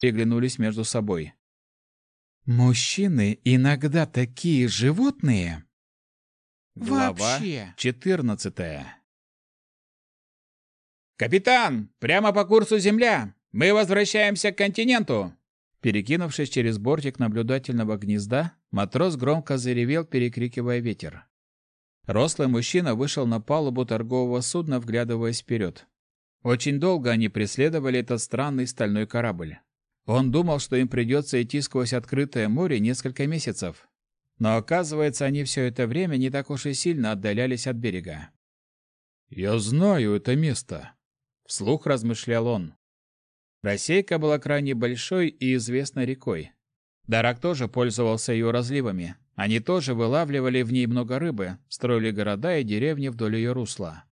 переглянулись между собой. «Мужчины иногда такие животные?» Глава. 14. «Капитан, прямо по курсу Земля! Мы возвращаемся к континенту!» Перекинувшись через бортик наблюдательного гнезда, матрос громко заревел, перекрикивая ветер. Рослый мужчина вышел на палубу торгового судна, вглядываясь вперед. Очень долго они преследовали этот странный стальной корабль. Он думал, что им придется идти сквозь открытое море несколько месяцев. Но оказывается, они все это время не так уж и сильно отдалялись от берега. «Я знаю это место», — вслух размышлял он. Рассейка была крайне большой и известной рекой. Дарак тоже пользовался ее разливами. Они тоже вылавливали в ней много рыбы, строили города и деревни вдоль ее русла.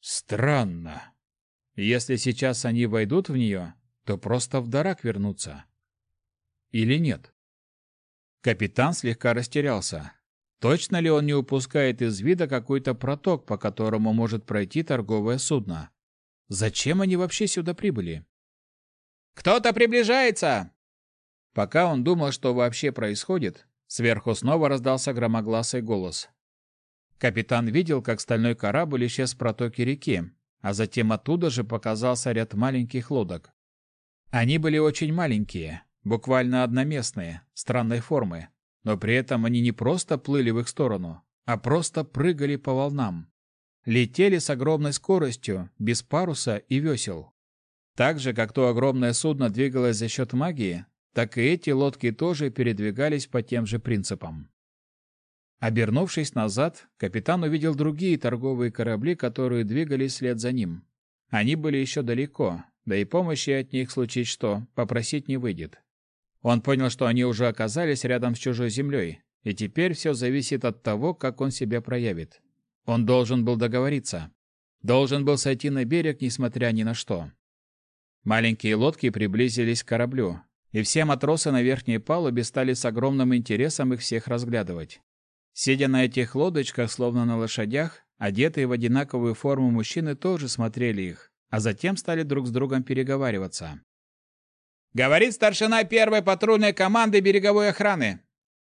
Странно. Если сейчас они войдут в нее, то просто в Дарак вернутся. Или нет? Капитан слегка растерялся. Точно ли он не упускает из вида какой-то проток, по которому может пройти торговое судно? Зачем они вообще сюда прибыли? «Кто-то приближается!» Пока он думал, что вообще происходит, сверху снова раздался громогласый голос. Капитан видел, как стальной корабль исчез в протоке реки, а затем оттуда же показался ряд маленьких лодок. Они были очень маленькие, буквально одноместные, странной формы, но при этом они не просто плыли в их сторону, а просто прыгали по волнам. Летели с огромной скоростью, без паруса и весел. Так же, как то огромное судно двигалось за счет магии, так и эти лодки тоже передвигались по тем же принципам. Обернувшись назад, капитан увидел другие торговые корабли, которые двигались вслед за ним. Они были еще далеко, да и помощи от них случить что, попросить не выйдет. Он понял, что они уже оказались рядом с чужой землей, и теперь все зависит от того, как он себя проявит. Он должен был договориться. Должен был сойти на берег, несмотря ни на что. Маленькие лодки приблизились к кораблю, и все матросы на верхней палубе стали с огромным интересом их всех разглядывать. Сидя на этих лодочках, словно на лошадях, одетые в одинаковую форму мужчины тоже смотрели их, а затем стали друг с другом переговариваться. «Говорит старшина первой патрульной команды береговой охраны!»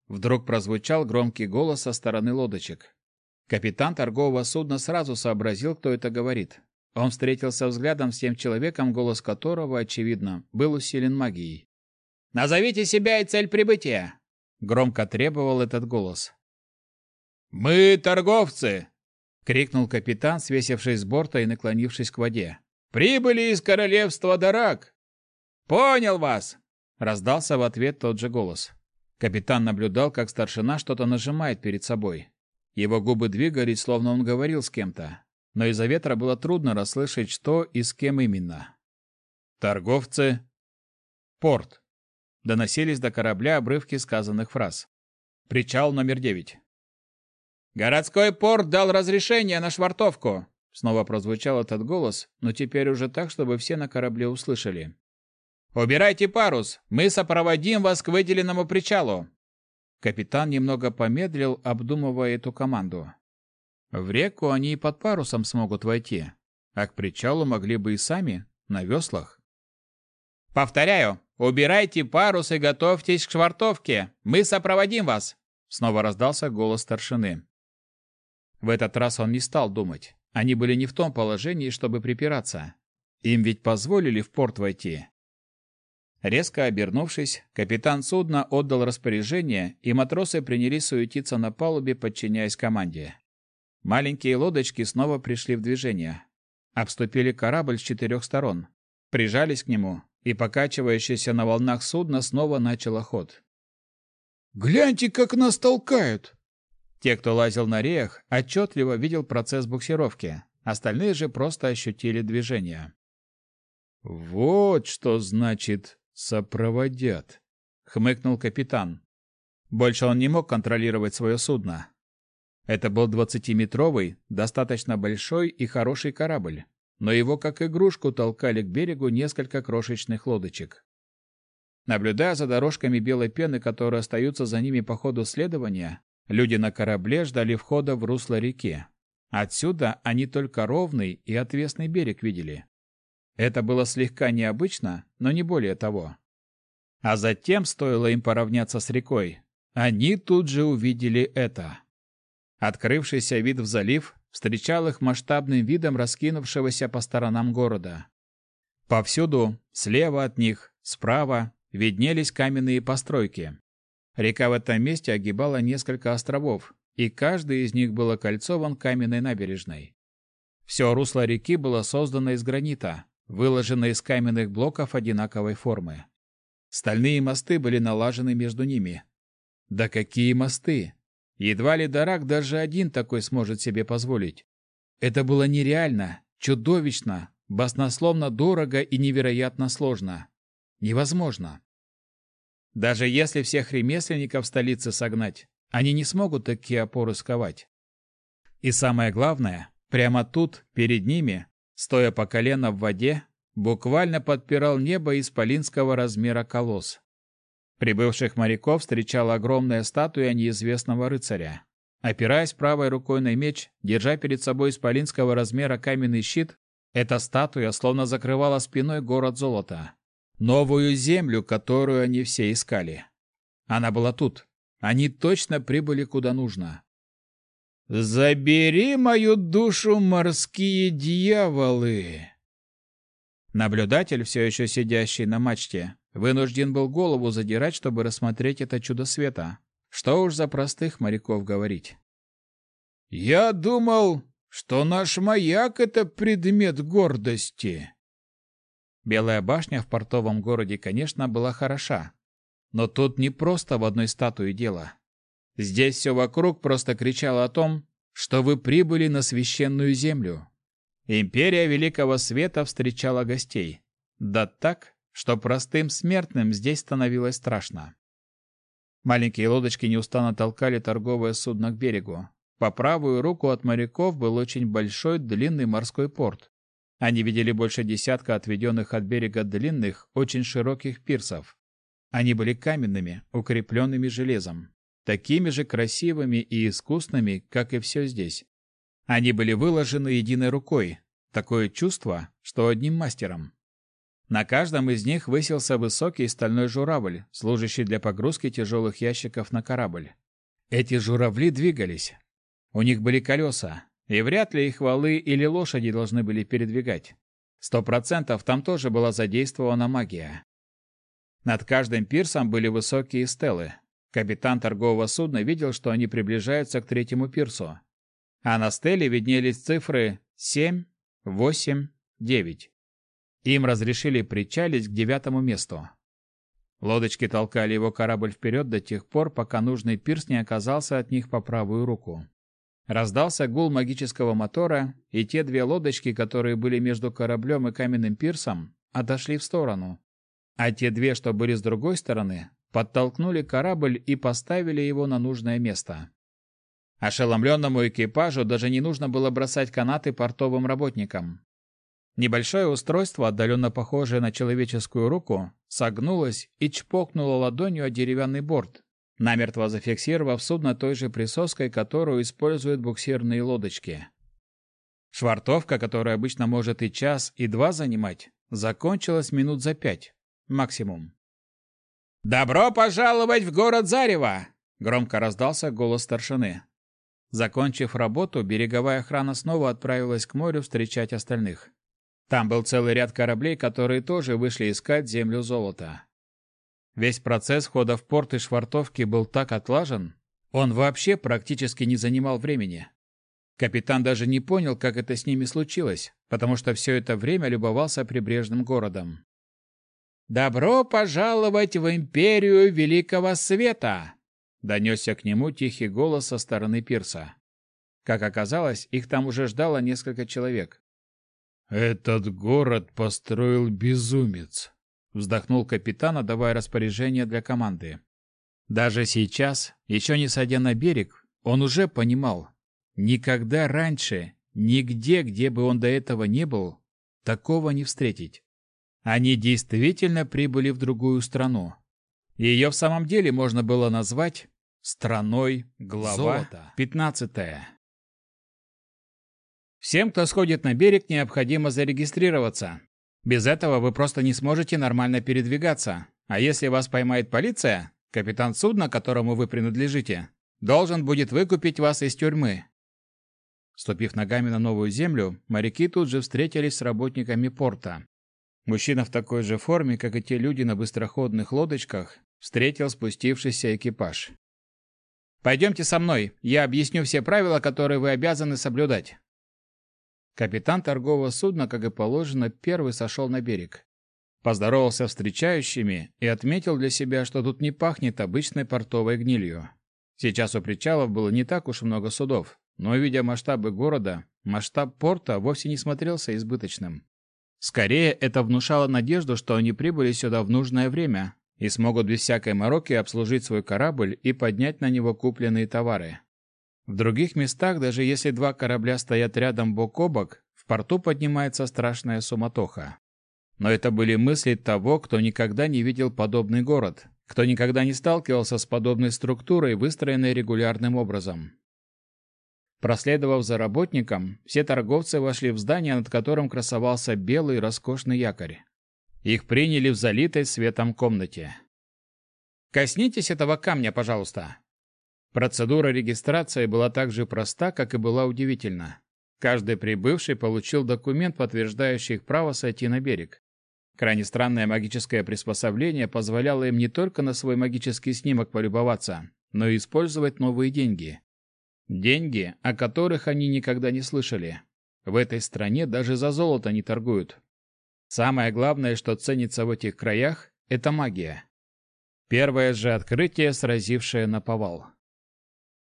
Вдруг прозвучал громкий голос со стороны лодочек. Капитан торгового судна сразу сообразил, кто это говорит. Он встретился взглядом с тем человеком, голос которого, очевидно, был усилен магией. «Назовите себя и цель прибытия!» Громко требовал этот голос. «Мы торговцы!» — крикнул капитан, свесившись с борта и наклонившись к воде. «Прибыли из королевства Дарак!» «Понял вас!» — раздался в ответ тот же голос. Капитан наблюдал, как старшина что-то нажимает перед собой. Его губы двигались, словно он говорил с кем-то, но из-за ветра было трудно расслышать, что и с кем именно. «Торговцы!» «Порт!» — доносились до корабля обрывки сказанных фраз. «Причал номер девять!» «Городской порт дал разрешение на швартовку!» Снова прозвучал этот голос, но теперь уже так, чтобы все на корабле услышали. «Убирайте парус! Мы сопроводим вас к выделенному причалу!» Капитан немного помедлил, обдумывая эту команду. В реку они и под парусом смогут войти, а к причалу могли бы и сами, на веслах. «Повторяю, убирайте парус и готовьтесь к швартовке! Мы сопроводим вас!» Снова раздался голос старшины. В этот раз он не стал думать. Они были не в том положении, чтобы припираться. Им ведь позволили в порт войти. Резко обернувшись, капитан судна отдал распоряжение, и матросы принялись суетиться на палубе, подчиняясь команде. Маленькие лодочки снова пришли в движение. Обступили корабль с четырех сторон. Прижались к нему, и покачивающееся на волнах судно снова начало ход. «Гляньте, как нас толкают!» Те, кто лазил на реях, отчетливо видел процесс буксировки. Остальные же просто ощутили движение. «Вот что значит сопроводят», — хмыкнул капитан. Больше он не мог контролировать свое судно. Это был двадцатиметровый, достаточно большой и хороший корабль, но его как игрушку толкали к берегу несколько крошечных лодочек. Наблюдая за дорожками белой пены, которые остаются за ними по ходу следования, Люди на корабле ждали входа в русло реки. Отсюда они только ровный и отвесный берег видели. Это было слегка необычно, но не более того. А затем, стоило им поравняться с рекой, они тут же увидели это. Открывшийся вид в залив встречал их масштабным видом раскинувшегося по сторонам города. Повсюду, слева от них, справа, виднелись каменные постройки. Река в этом месте огибала несколько островов, и каждый из них был окольцован каменной набережной. Все русло реки было создано из гранита, выложено из каменных блоков одинаковой формы. Стальные мосты были налажены между ними. Да какие мосты! Едва ли Дарак даже один такой сможет себе позволить. Это было нереально, чудовищно, баснословно дорого и невероятно сложно. Невозможно. Даже если всех ремесленников столицы согнать, они не смогут такие опоры сковать. И самое главное, прямо тут, перед ними, стоя по колено в воде, буквально подпирал небо исполинского размера колосс. Прибывших моряков встречала огромная статуя неизвестного рыцаря. Опираясь правой рукой на меч, держа перед собой исполинского размера каменный щит, эта статуя словно закрывала спиной город золота. Новую землю, которую они все искали. Она была тут. Они точно прибыли куда нужно. «Забери мою душу, морские дьяволы!» Наблюдатель, все еще сидящий на мачте, вынужден был голову задирать, чтобы рассмотреть это чудо света. Что уж за простых моряков говорить. «Я думал, что наш маяк — это предмет гордости», Белая башня в портовом городе, конечно, была хороша. Но тут не просто в одной статуе дело. Здесь все вокруг просто кричало о том, что вы прибыли на священную землю. Империя Великого Света встречала гостей. Да так, что простым смертным здесь становилось страшно. Маленькие лодочки неустанно толкали торговое судно к берегу. По правую руку от моряков был очень большой длинный морской порт. Они видели больше десятка отведенных от берега длинных, очень широких пирсов. Они были каменными, укрепленными железом, такими же красивыми и искусными, как и все здесь. Они были выложены единой рукой, такое чувство, что одним мастером. На каждом из них высился высокий стальной журавль, служащий для погрузки тяжелых ящиков на корабль. Эти журавли двигались. У них были колеса, и вряд ли их валы или лошади должны были передвигать. Сто процентов там тоже была задействована магия. Над каждым пирсом были высокие стелы. Капитан торгового судна видел, что они приближаются к третьему пирсу. А на стеле виднелись цифры 7, 8, 9. Им разрешили причалить к девятому месту. Лодочки толкали его корабль вперед до тех пор, пока нужный пирс не оказался от них по правую руку. Раздался гул магического мотора, и те две лодочки, которые были между кораблем и каменным пирсом, отошли в сторону. А те две, что были с другой стороны, подтолкнули корабль и поставили его на нужное место. Ошеломленному экипажу даже не нужно было бросать канаты портовым работникам. Небольшое устройство, отдаленно похожее на человеческую руку, согнулось и чпокнуло ладонью о деревянный борт, намертво зафиксировав судно той же присоской, которую используют буксирные лодочки. Швартовка, которая обычно может и час, и два занимать, закончилась минут за пять, максимум. «Добро пожаловать в город Зарево!» — громко раздался голос старшины. Закончив работу, береговая охрана снова отправилась к морю встречать остальных. Там был целый ряд кораблей, которые тоже вышли искать землю золота. Весь процесс входа в порт и швартовки был так отлажен, он вообще практически не занимал времени. Капитан даже не понял, как это с ними случилось, потому что все это время любовался прибрежным городом. «Добро пожаловать в империю Великого Света!» — донесся к нему тихий голос со стороны пирса. Как оказалось, их там уже ждало несколько человек. «Этот город построил безумец», вздохнул капитан, отдавая распоряжение для команды. Даже сейчас, еще не сойдя на берег, он уже понимал, никогда раньше, нигде, где бы он до этого не был, такого не встретить. Они действительно прибыли в другую страну. Ее в самом деле можно было назвать страной глава пятнадцатая. Всем, кто сходит на берег, необходимо зарегистрироваться. Без этого вы просто не сможете нормально передвигаться. А если вас поймает полиция, капитан судна, которому вы принадлежите, должен будет выкупить вас из тюрьмы. Ступив ногами на новую землю, моряки тут же встретились с работниками порта. Мужчина в такой же форме, как и те люди на быстроходных лодочках, встретил спустившийся экипаж. «Пойдемте со мной, я объясню все правила, которые вы обязаны соблюдать». Капитан торгового судна, как и положено, первый сошел на берег. Поздоровался встречающими и отметил для себя, что тут не пахнет обычной портовой гнилью. Сейчас у причалов было не так уж много судов, но, видя масштабы города, масштаб порта вовсе не смотрелся избыточным. Скорее, это внушало надежду, что они прибыли сюда в нужное время и смогут без всякой мороки обслужить свой корабль и поднять на него купленные товары. В других местах, даже если два корабля стоят рядом бок о бок, в порту поднимается страшная суматоха. Но это были мысли того, кто никогда не видел подобный город, кто никогда не сталкивался с подобной структурой, выстроенной регулярным образом. Проследовав за работником, все торговцы вошли в здание, над которым красовался белый роскошный якорь. Их приняли в залитой светом комнате. «Коснитесь этого камня, пожалуйста». Процедура регистрации была так же проста, как и была удивительна. Каждый прибывший получил документ, подтверждающий их право сойти на берег. Крайне странное магическое приспособление позволяло им не только на свой магический снимок полюбоваться, но и использовать новые деньги. Деньги, о которых они никогда не слышали. В этой стране даже за золото не торгуют. Самое главное, что ценится в этих краях, это магия. Первое же открытие, сразившее на повал.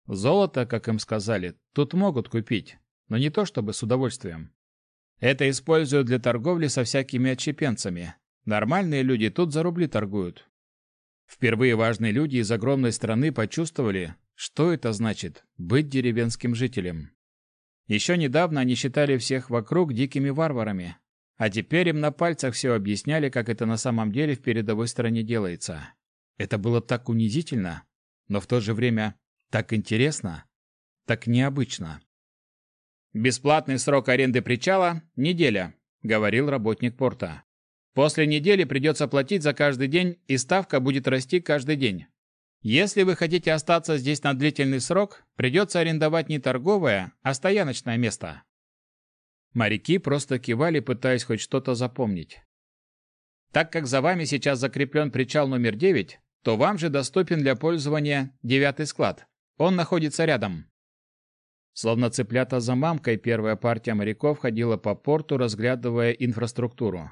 Золото, как им сказали, тут могут купить, но не то чтобы с удовольствием. Это используют для торговли со всякими отщепенцами. Нормальные люди тут за рубли торгуют. Впервые важные люди из огромной страны почувствовали, что это значит – быть деревенским жителем. Еще недавно они считали всех вокруг дикими варварами, а теперь им на пальцах все объясняли, как это на самом деле в передовой стране делается. Это было так унизительно, но в то же время так интересно, так необычно. «Бесплатный срок аренды причала – неделя», – говорил работник порта. «После недели придется платить за каждый день, и ставка будет расти каждый день. Если вы хотите остаться здесь на длительный срок, придется арендовать не торговое, а стояночное место. Моряки просто кивали, пытаясь хоть что-то запомнить. Так как за вами сейчас закреплен причал номер 9, то вам же доступен для пользования девятый склад. Он находится рядом. Словно цыплята за мамкой, первая партия моряков ходила по порту, разглядывая инфраструктуру.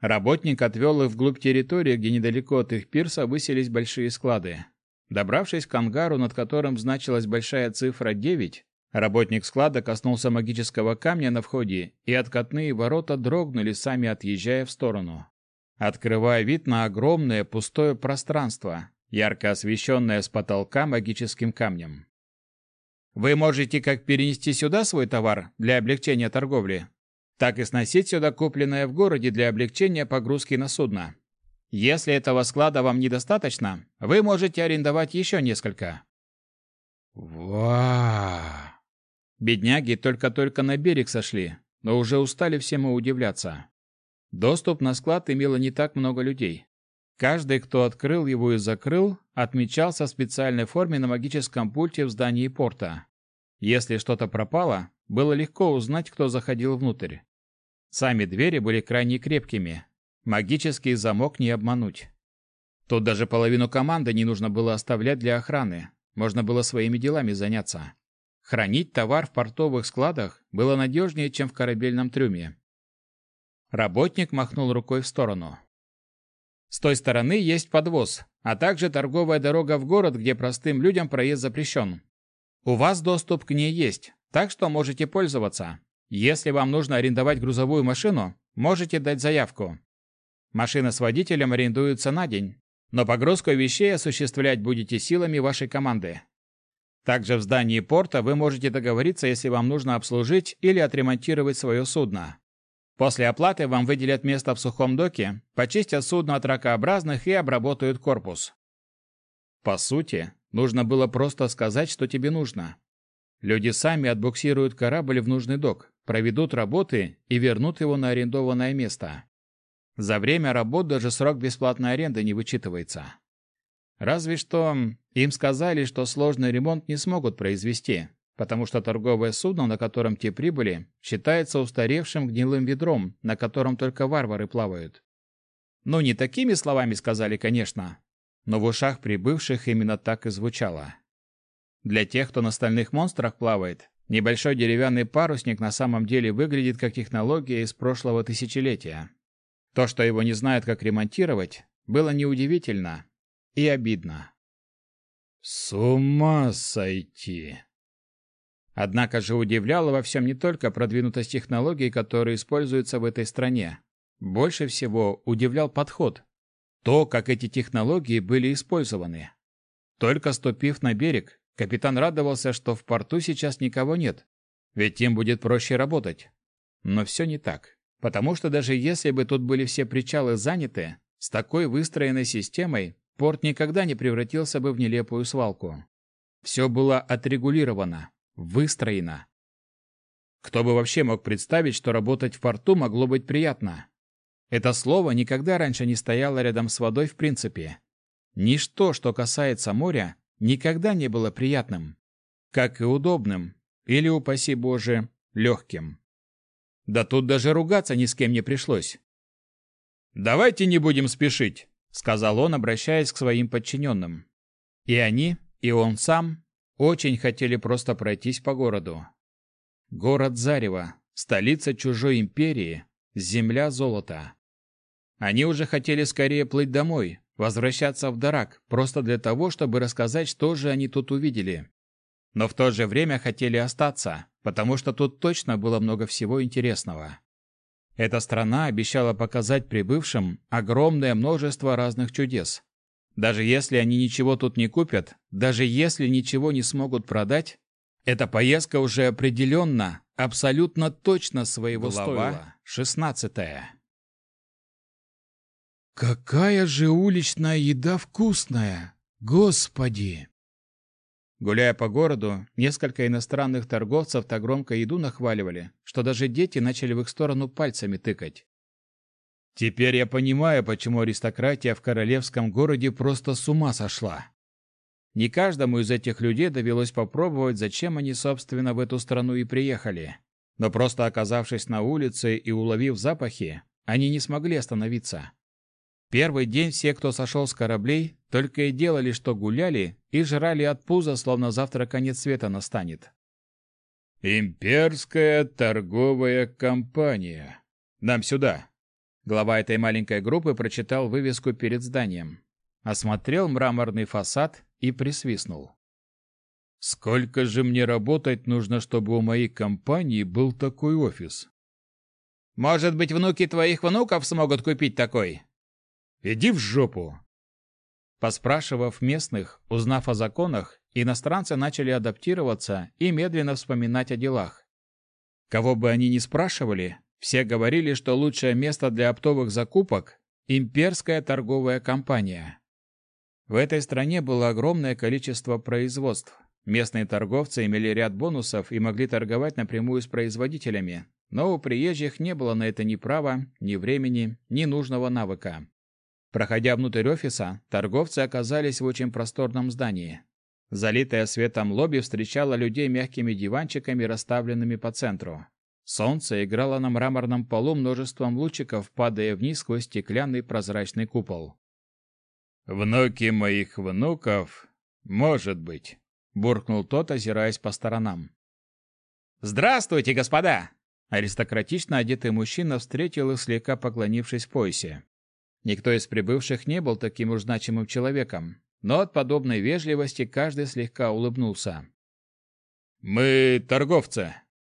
Работник отвел их вглубь территории, где недалеко от их пирса высились большие склады. Добравшись к ангару, над которым значилась большая цифра 9, работник склада коснулся магического камня на входе, и откатные ворота дрогнули, сами отъезжая в сторону, открывая вид на огромное пустое пространство, ярко освещенное с потолка магическим камнем. Вы можете как перенести сюда свой товар для облегчения торговли, так и сносить сюда купленное в городе для облегчения погрузки на судно. Если этого склада вам недостаточно, вы можете арендовать еще несколько. Ва! Бедняги только-только на берег сошли, но уже устали всему удивляться. Доступ на склад имело не так много людей. Каждый, кто открыл его и закрыл, отмечался в специальной форме на магическом пульте в здании порта. Если что-то пропало, было легко узнать, кто заходил внутрь. Сами двери были крайне крепкими, Магический замок не обмануть. Тут даже половину команды не нужно было оставлять для охраны. Можно было своими делами заняться. Хранить товар в портовых складах было надежнее, чем в корабельном трюме. Работник махнул рукой в сторону. С той стороны есть подвоз, а также торговая дорога в город, где простым людям проезд запрещен. У вас доступ к ней есть, так что можете пользоваться. Если вам нужно арендовать грузовую машину, можете дать заявку. Машина с водителем арендуется на день, но погрузку вещей осуществлять будете силами вашей команды. Также в здании порта вы можете договориться, если вам нужно обслужить или отремонтировать свое судно. После оплаты вам выделят место в сухом доке, почистят судно от ракообразных и обработают корпус. По сути, нужно было просто сказать, что тебе нужно. Люди сами отбуксируют корабль в нужный док, проведут работы и вернут его на арендованное место. За время работ даже срок бесплатной аренды не вычитывается. Разве что им сказали, что сложный ремонт не смогут произвести, потому что торговое судно, на котором те прибыли, считается устаревшим гнилым ведром, на котором только варвары плавают. Ну, не такими словами сказали, конечно, но в ушах прибывших именно так и звучало. Для тех, кто на стальных монстрах плавает, небольшой деревянный парусник на самом деле выглядит как технология из прошлого тысячелетия. То, что его не знают, как ремонтировать, было неудивительно и обидно. «С ума сойти!» Однако же удивляло во всем не только продвинутость технологий, которые используются в этой стране. Больше всего удивлял подход. То, как эти технологии были использованы. Только ступив на берег, капитан радовался, что в порту сейчас никого нет, ведь им будет проще работать. Но все не так, потому что даже если бы тут были все причалы заняты, с такой выстроенной системой порт никогда не превратился бы в нелепую свалку. Все было отрегулировано, Выстроено. Кто бы вообще мог представить, что работать в порту могло быть приятно? Это слово никогда раньше не стояло рядом с водой в принципе. Ничто, что касается моря, никогда не было приятным. Как и удобным, или, упаси Боже, легким. Да тут даже ругаться ни с кем не пришлось. «Давайте не будем спешить», — сказал он, обращаясь к своим подчиненным. И они, и он сам очень хотели просто пройтись по городу. Город Зарево, столица чужой империи, земля золота. Они уже хотели скорее плыть домой, возвращаться в Дарак, просто для того, чтобы рассказать, что же они тут увидели. Но в то же время хотели остаться, потому что тут точно было много всего интересного. Эта страна обещала показать прибывшим огромное множество разных чудес. Даже если они ничего тут не купят, даже если ничего не смогут продать, эта поездка уже определенно, абсолютно точно своего Глава стоила. Шестнадцатая. «Какая же уличная еда вкусная! Господи!» Гуляя по городу, несколько иностранных торговцев так громко еду нахваливали, что даже дети начали в их сторону пальцами тыкать. Теперь я понимаю, почему аристократия в королевском городе просто с ума сошла. Не каждому из этих людей довелось попробовать, зачем они, собственно, в эту страну и приехали. Но просто оказавшись на улице и уловив запахи, они не смогли остановиться. Первый день все, кто сошел с кораблей, только и делали, что гуляли и жрали от пуза, словно завтра конец света настанет. «Имперская торговая компания. Нам сюда!» Глава этой маленькой группы прочитал вывеску перед зданием, осмотрел мраморный фасад и присвистнул. «Сколько же мне работать нужно, чтобы у моей компании был такой офис?» «Может быть, внуки твоих внуков смогут купить такой?» «Иди в жопу!» Поспрашивав местных, узнав о законах, иностранцы начали адаптироваться и медленно вспоминать о делах. Кого бы они ни спрашивали, все говорили, что лучшее место для оптовых закупок – имперская торговая компания. В этой стране было огромное количество производств. Местные торговцы имели ряд бонусов и могли торговать напрямую с производителями, но у приезжих не было на это ни права, ни времени, ни нужного навыка. Проходя внутрь офиса, торговцы оказались в очень просторном здании. Залитое светом лобби встречало людей мягкими диванчиками, расставленными по центру. Солнце играло на мраморном полу множеством лучиков, падая вниз сквозь стеклянный прозрачный купол. «Внуки моих внуков? Может быть», — буркнул тот, озираясь по сторонам. «Здравствуйте, господа!» Аристократично одетый мужчина встретил их, слегка поклонившись поясе. Никто из прибывших не был таким уж значимым человеком, но от подобной вежливости каждый слегка улыбнулся. «Мы торговцы»,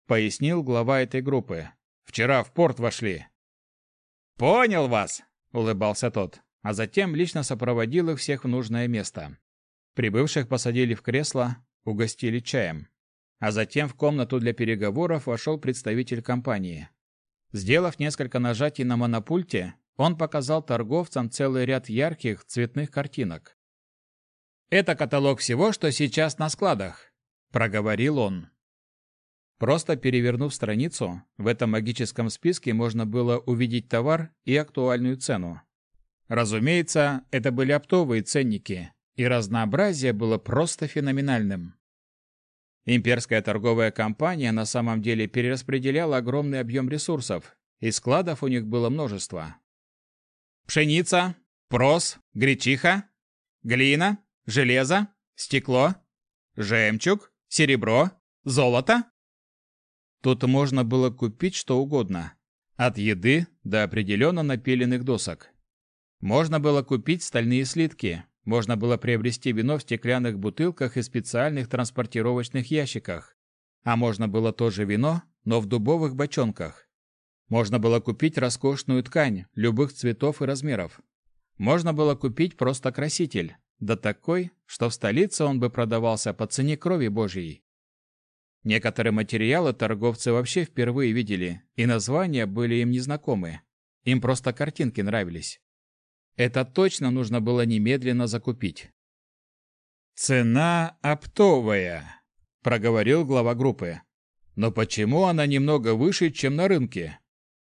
пояснил глава этой группы. Вчера в порт вошли. Понял вас, улыбался тот, а затем лично сопроводил их всех в нужное место. Прибывших посадили в кресло, угостили чаем. А затем в комнату для переговоров вошел представитель компании. Сделав несколько нажатий на монопульте, он показал торговцам целый ряд ярких цветных картинок. «Это каталог всего, что сейчас на складах», — проговорил он. Просто перевернув страницу, в этом магическом списке можно было увидеть товар и актуальную цену. Разумеется, это были оптовые ценники, и разнообразие было просто феноменальным. Имперская торговая компания на самом деле перераспределяла огромный объем ресурсов, и складов у них было множество. Пшеница, прос, гречиха, глина, железо, стекло, жемчуг, серебро, золото. Тут можно было купить что угодно, от еды до определенно напиленных досок. Можно было купить стальные слитки, можно было приобрести вино в стеклянных бутылках и специальных транспортировочных ящиках. А можно было тоже вино, но в дубовых бочонках. Можно было купить роскошную ткань любых цветов и размеров. Можно было купить просто краситель, да такой, что в столице он бы продавался по цене крови Божьей. Некоторые материалы торговцы вообще впервые видели, и названия были им незнакомы. Им просто картинки нравились. Это точно нужно было немедленно закупить. «Цена оптовая», — проговорил глава группы. «Но почему она немного выше, чем на рынке?»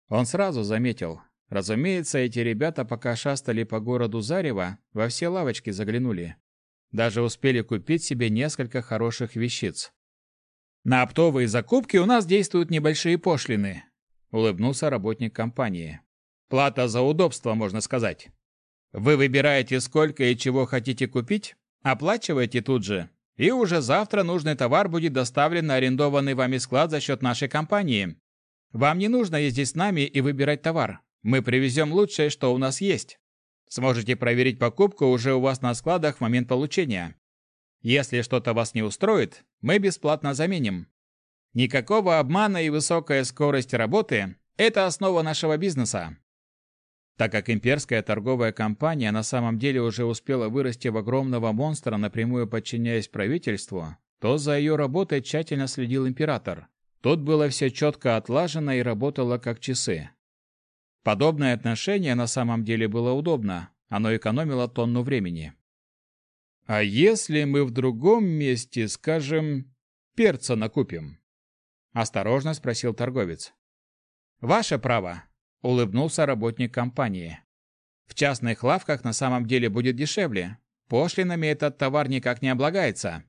Он сразу заметил. Разумеется, эти ребята, пока шастали по городу Зарева, во все лавочки заглянули. Даже успели купить себе несколько хороших вещиц. «На оптовые закупки у нас действуют небольшие пошлины», — улыбнулся работник компании. «Плата за удобство, можно сказать. Вы выбираете, сколько и чего хотите купить, оплачиваете тут же, и уже завтра нужный товар будет доставлен на арендованный вами склад за счет нашей компании. Вам не нужно ездить с нами и выбирать товар. Мы привезем лучшее, что у нас есть. Сможете проверить покупку уже у вас на складах в момент получения. Если что-то вас не устроит, мы бесплатно заменим. Никакого обмана и высокая скорость работы – это основа нашего бизнеса. Так как имперская торговая компания на самом деле уже успела вырасти в огромного монстра, напрямую подчиняясь правительству, то за ее работой тщательно следил император. Тут было все четко отлажено и работало как часы. Подобное отношение на самом деле было удобно, оно экономило тонну времени. «А если мы в другом месте, скажем, перца накупим?» – осторожно спросил торговец. «Ваше право», – улыбнулся работник компании. «В частных лавках на самом деле будет дешевле. Пошлинами этот товар никак не облагается.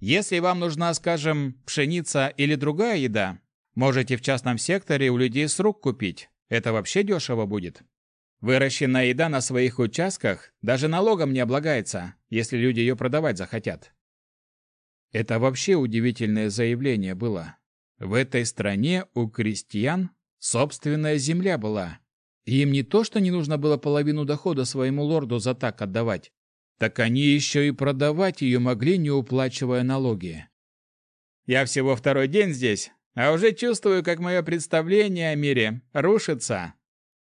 Если вам нужна, скажем, пшеница или другая еда, можете в частном секторе у людей с рук купить. Это вообще дешево будет. Выращенная еда на своих участках даже налогом не облагается, если люди ее продавать захотят. Это вообще удивительное заявление было. В этой стране у крестьян собственная земля была. И им не то, что не нужно было половину дохода своему лорду за так отдавать, так они еще и продавать ее могли, не уплачивая налоги. Я всего второй день здесь, а уже чувствую, как мое представление о мире рушится,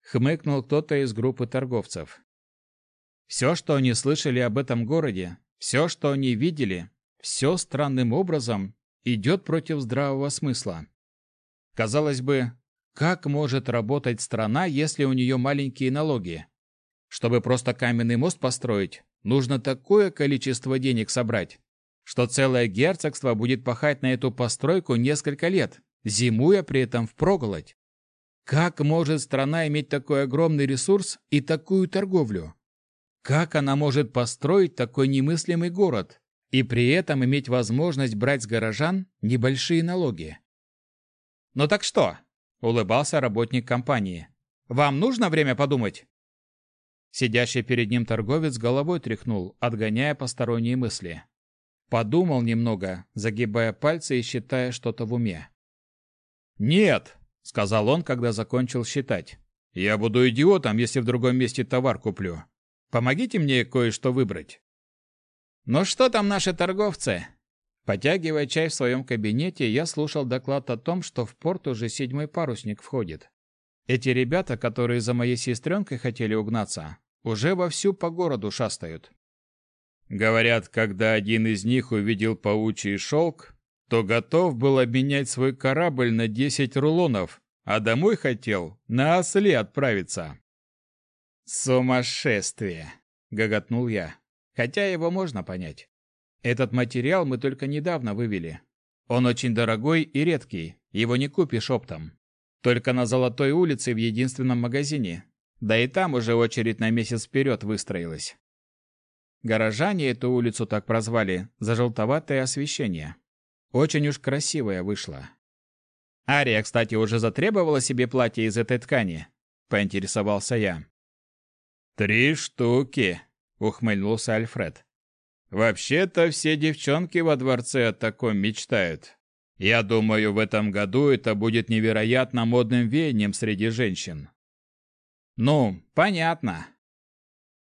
хмыкнул кто-то из группы торговцев. Все, что они слышали об этом городе, все, что они видели, все странным образом идет против здравого смысла. Казалось бы, как может работать страна, если у нее маленькие налоги? Чтобы просто каменный мост построить, нужно такое количество денег собрать, что целое герцогство будет пахать на эту постройку несколько лет, зимуя при этом впроголодь. Как может страна иметь такой огромный ресурс и такую торговлю? Как она может построить такой немыслимый город и при этом иметь возможность брать с горожан небольшие налоги? «Ну так что?» – улыбался работник компании. «Вам нужно время подумать?» Сидящий перед ним торговец головой тряхнул, отгоняя посторонние мысли. Подумал немного, загибая пальцы и считая что-то в уме. «Нет», — сказал он, когда закончил считать. «Я буду идиотом, если в другом месте товар куплю. Помогите мне кое-что выбрать». «Ну что там наши торговцы?» Потягивая чай в своем кабинете, я слушал доклад о том, что в порт уже седьмой парусник входит. Эти ребята, которые за моей сестренкой хотели угнаться, уже вовсю по городу шастают. Говорят, когда один из них увидел паучий шелк, то готов был обменять свой корабль на десять рулонов, а домой хотел на осле отправиться. «Сумасшествие!» — гоготнул я. Хотя его можно понять. Этот материал мы только недавно вывели. Он очень дорогой и редкий, его не купишь оптом. Только на Золотой улице в единственном магазине. Да и там уже очередь на месяц вперед выстроилась. Горожане эту улицу так прозвали за желтоватое освещение. Очень уж красивая вышла. Ария, кстати, уже затребовала себе платье из этой ткани, поинтересовался я. Три штуки, ухмыльнулся Альфред. Вообще-то все девчонки во дворце о таком мечтают. Я думаю, в этом году это будет невероятно модным веянием среди женщин. Ну, понятно.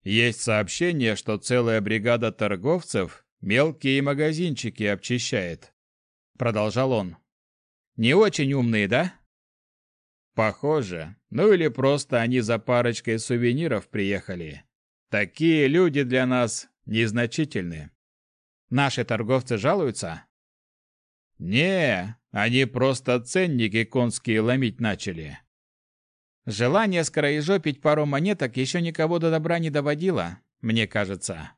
Есть сообщение, что целая бригада торговцев мелкие магазинчики обчищает. Продолжал он. Не очень умные, да? Похоже. Ну или просто они за парочкой сувениров приехали. Такие люди для нас незначительны. Наши торговцы жалуются? Не, они просто ценники конские ломить начали. Желание скороежопить пару монеток еще никого до добра не доводило, мне кажется.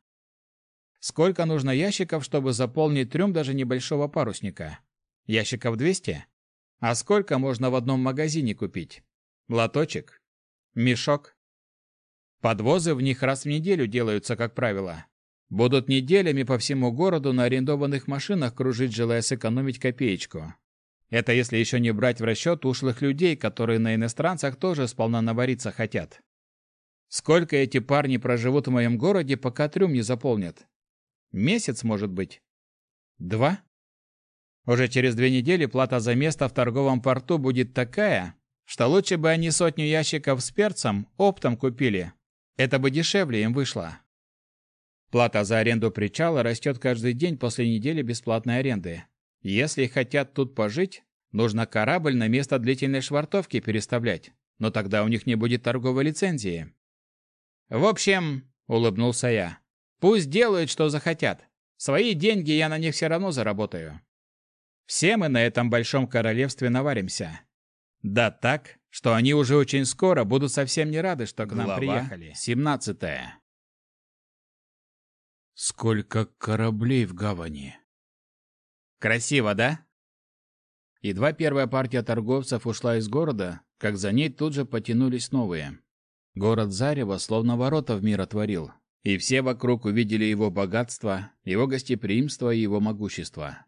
Сколько нужно ящиков, чтобы заполнить трюм даже небольшого парусника? Ящиков 200? А сколько можно в одном магазине купить? Лоточек? Мешок? Подвозы в них раз в неделю делаются, как правило. Будут неделями по всему городу на арендованных машинах кружить, желая сэкономить копеечку. Это если еще не брать в расчет ушлых людей, которые на иностранцах тоже сполна навариться хотят. Сколько эти парни проживут в моем городе, пока трюм не заполнят? Месяц, может быть? Два? Уже через две недели плата за место в торговом порту будет такая, что лучше бы они сотню ящиков с перцем оптом купили. Это бы дешевле им вышло. Плата за аренду причала растет каждый день после недели бесплатной аренды. Если хотят тут пожить, нужно корабль на место длительной швартовки переставлять, но тогда у них не будет торговой лицензии. В общем, улыбнулся я. Пусть делают, что захотят. Свои деньги я на них все равно заработаю. Все мы на этом большом королевстве наваримся. Да так, что они уже очень скоро будут совсем не рады, что к нам Глава приехали. 17. Сколько кораблей в гавани? Красиво, да? Едва первая партия торговцев ушла из города, как за ней тут же потянулись новые. Город Зарево словно ворота в мир отворил, и все вокруг увидели его богатство, его гостеприимство и его могущество.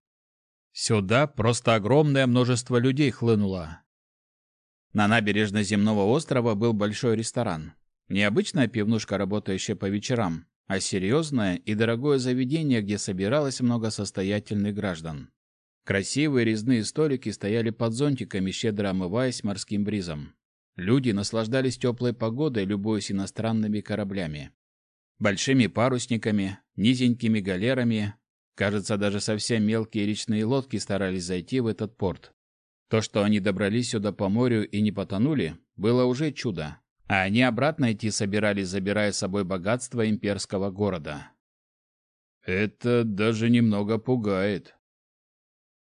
Сюда просто огромное множество людей хлынуло. На набережной земного острова был большой ресторан. Необычная пивнушка, работающая по вечерам, а серьезное и дорогое заведение, где собиралось много состоятельных граждан. Красивые резные столики стояли под зонтиками, щедро омываясь морским бризом. Люди наслаждались теплой погодой, любуясь иностранными кораблями. Большими парусниками, низенькими галерами, кажется, даже совсем мелкие речные лодки старались зайти в этот порт. То, что они добрались сюда по морю и не потонули, было уже чудо. А они обратно идти собирались, забирая с собой богатство имперского города. Это даже немного пугает.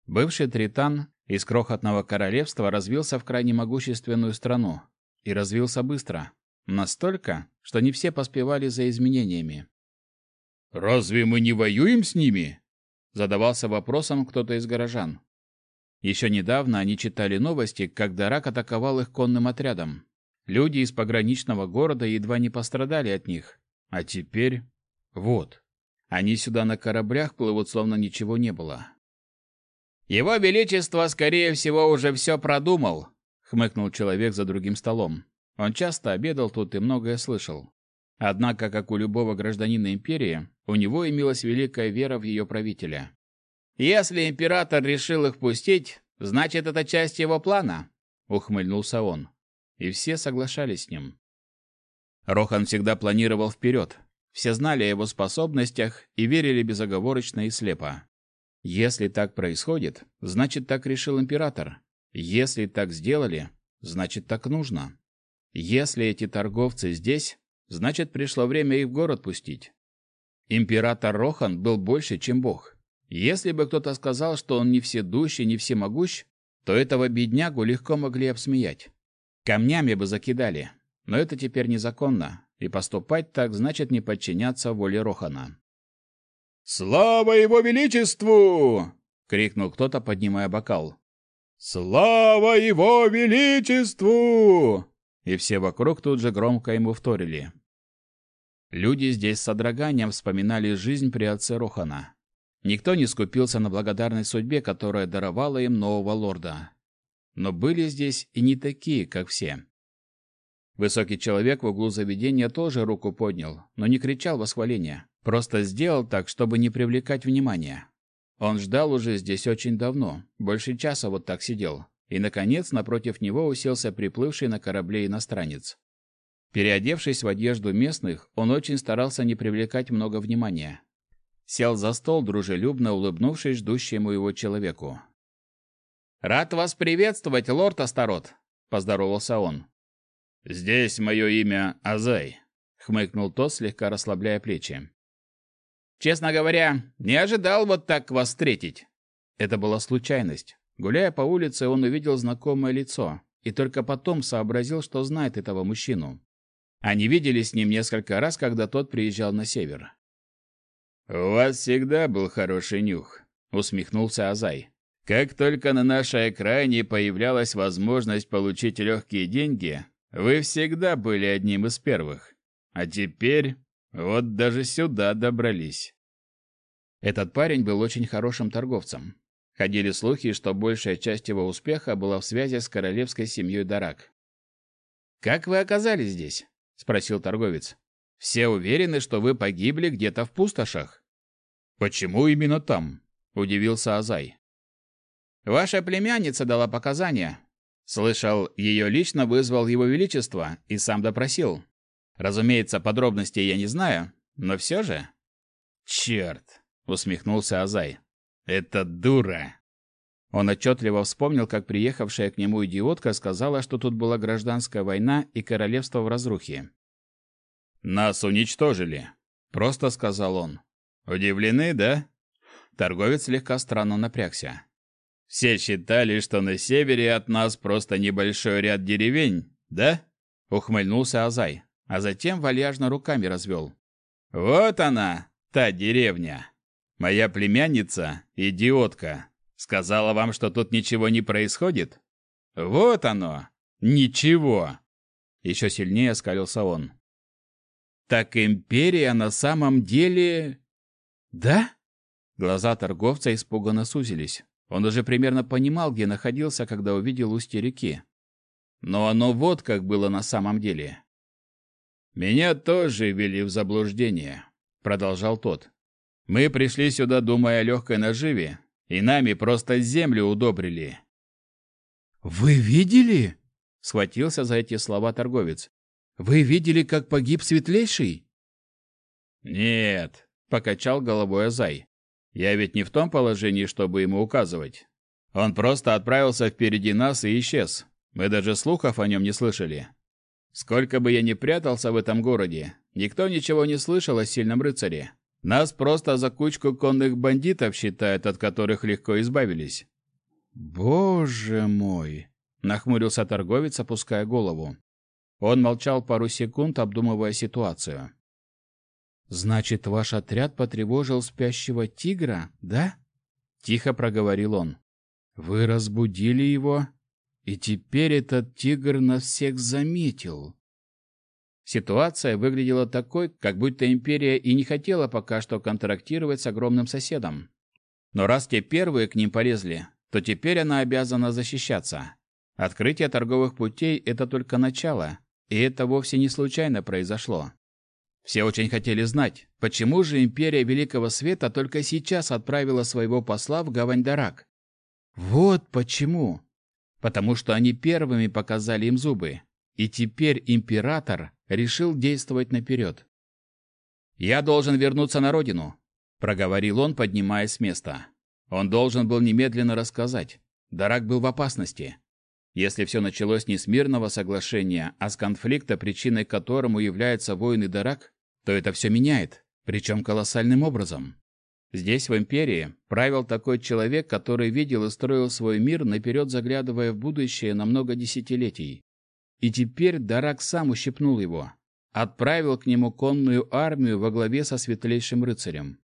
Бывший Тритан из крохотного королевства развился в крайне могущественную страну. И развился быстро. Настолько, что не все поспевали за изменениями. «Разве мы не воюем с ними?» Задавался вопросом кто-то из горожан. Еще недавно они читали новости, как Дарак атаковал их конным отрядом. Люди из пограничного города едва не пострадали от них. А теперь... Вот. Они сюда на кораблях плывут, словно ничего не было. «Его Величество, скорее всего, уже все продумал», — хмыкнул человек за другим столом. Он часто обедал тут и многое слышал. Однако, как у любого гражданина империи, у него имелась великая вера в ее правителя. «Если император решил их пустить, значит, это часть его плана», — ухмыльнулся он и все соглашались с ним. Рохан всегда планировал вперед. Все знали о его способностях и верили безоговорочно и слепо. Если так происходит, значит так решил император. Если так сделали, значит так нужно. Если эти торговцы здесь, значит пришло время их в город пустить. Император Рохан был больше, чем бог. Если бы кто-то сказал, что он не вседущий, не всемогущ, то этого беднягу легко могли обсмеять. Камнями бы закидали. Но это теперь незаконно, и поступать так значит не подчиняться воле Рохана. «Слава его величеству!» — крикнул кто-то, поднимая бокал. «Слава его величеству!» И все вокруг тут же громко ему вторили. Люди здесь с содроганием вспоминали жизнь при отце Рохана. Никто не скупился на благодарной судьбе, которая даровала им нового лорда. Но были здесь и не такие, как все. Высокий человек в углу заведения тоже руку поднял, но не кричал восхваления. Просто сделал так, чтобы не привлекать внимания. Он ждал уже здесь очень давно, больше часа вот так сидел. И, наконец, напротив него уселся приплывший на корабле иностранец. Переодевшись в одежду местных, он очень старался не привлекать много внимания. Сел за стол, дружелюбно улыбнувшись ждущему его человеку. «Рад вас приветствовать, лорд Астарот!» – поздоровался он. «Здесь мое имя Азай», — хмыкнул тот, слегка расслабляя плечи. «Честно говоря, не ожидал вот так вас встретить». Это была случайность. Гуляя по улице, он увидел знакомое лицо и только потом сообразил, что знает этого мужчину. Они виделись с ним несколько раз, когда тот приезжал на север. «У вас всегда был хороший нюх», — усмехнулся Азай. «Как только на нашей окраине появлялась возможность получить легкие деньги, вы всегда были одним из первых. А теперь вот даже сюда добрались. Этот парень был очень хорошим торговцем. Ходили слухи, что большая часть его успеха была в связи с королевской семьей Дарак. «Как вы оказались здесь?» – спросил торговец. «Все уверены, что вы погибли где-то в пустошах». «Почему именно там?» – удивился Азай. «Ваша племянница дала показания, Слышал, ее лично вызвал его величество и сам допросил. Разумеется, подробностей я не знаю, но все же... «Черт!» — усмехнулся Азай. «Это дура!» Он отчетливо вспомнил, как приехавшая к нему идиотка сказала, что тут была гражданская война и королевство в разрухе. «Нас уничтожили», — просто сказал он. «Удивлены, да?» Торговец слегка странно напрягся. Все считали, что на севере от нас просто небольшой ряд деревень, да? Ухмыльнулся Азай, а затем вальяжно руками развел. Вот она, та деревня. Моя племянница, идиотка, сказала вам, что тут ничего не происходит? Вот оно. Ничего. Еще сильнее оскалился он. Так империя на самом деле... Да? Глаза торговца испуганно сузились. Он уже примерно понимал, где находился, когда увидел устье реки. Но оно вот как было на самом деле. «Меня тоже ввели в заблуждение», — продолжал тот. «Мы пришли сюда, думая о легкой наживе, и нами просто землю удобрили». «Вы видели?» — схватился за эти слова торговец. «Вы видели, как погиб Светлейший?» «Нет», — покачал головой Азай. Я ведь не в том положении, чтобы ему указывать. Он просто отправился впереди нас и исчез. Мы даже слухов о нем не слышали. Сколько бы я ни прятался в этом городе, никто ничего не слышал о сильном рыцаре. Нас просто за кучку конных бандитов считают, от которых легко избавились. Боже мой, нахмурился торговец, опуская голову. Он молчал пару секунд, обдумывая ситуацию. Значит, ваш отряд потревожил спящего тигра, да? Тихо проговорил он. Вы разбудили его, и теперь этот тигр нас всех заметил. Ситуация выглядела такой, как будто империя и не хотела пока что контрактировать с огромным соседом. Но раз те первые к ним полезли, то теперь она обязана защищаться. Открытие торговых путей – это только начало, и это вовсе не случайно произошло. Все очень хотели знать, почему же империя Великого Света только сейчас отправила своего посла в гавань Дарак. Вот почему. Потому что они первыми показали им зубы, и теперь император решил действовать наперед. «Я должен вернуться на родину», — проговорил он, поднимаясь с места. Он должен был немедленно рассказать. Дарак был в опасности. Если все началось не с мирного соглашения, а с конфликта, причиной которому являются войны Дарак, то это все меняет, причем колоссальным образом. Здесь, в Империи, правил такой человек, который видел и строил свой мир, наперед заглядывая в будущее на много десятилетий. И теперь Дарак сам ущипнул его, отправил к нему конную армию во главе со светлейшим рыцарем.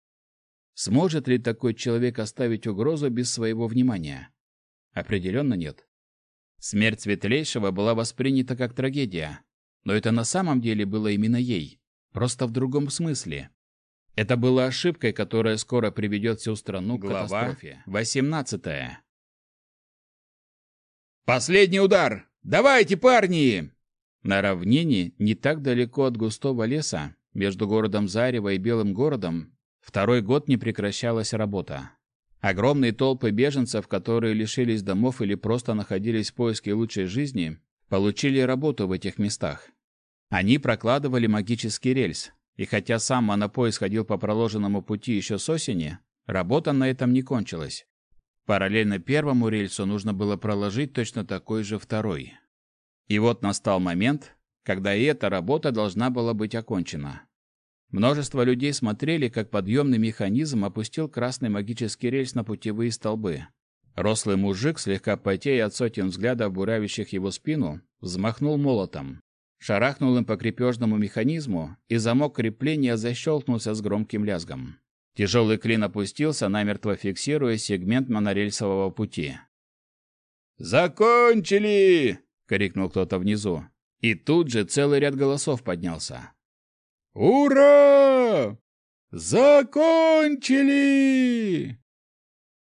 Сможет ли такой человек оставить угрозу без своего внимания? Определенно нет. Смерть Светлейшего была воспринята как трагедия, но это на самом деле было именно ей, просто в другом смысле. Это была ошибкой, которая скоро приведет всю страну к Глава катастрофе. 18. Последний удар! Давайте, парни! На равнине, не так далеко от густого леса, между городом Зарево и Белым городом, второй год не прекращалась работа. Огромные толпы беженцев, которые лишились домов или просто находились в поиске лучшей жизни, получили работу в этих местах. Они прокладывали магический рельс, и хотя сам монопоезд ходил по проложенному пути еще с осени, работа на этом не кончилась. Параллельно первому рельсу нужно было проложить точно такой же второй. И вот настал момент, когда и эта работа должна была быть окончена. Множество людей смотрели, как подъемный механизм опустил красный магический рельс на путевые столбы. Рослый мужик, слегка потея от сотен взглядов, буравящих его спину, взмахнул молотом. Шарахнул им по крепежному механизму, и замок крепления защелкнулся с громким лязгом. Тяжелый клин опустился, намертво фиксируя сегмент монорельсового пути. «Закончили!» — крикнул кто-то внизу. И тут же целый ряд голосов поднялся. «Ура! Закончили!»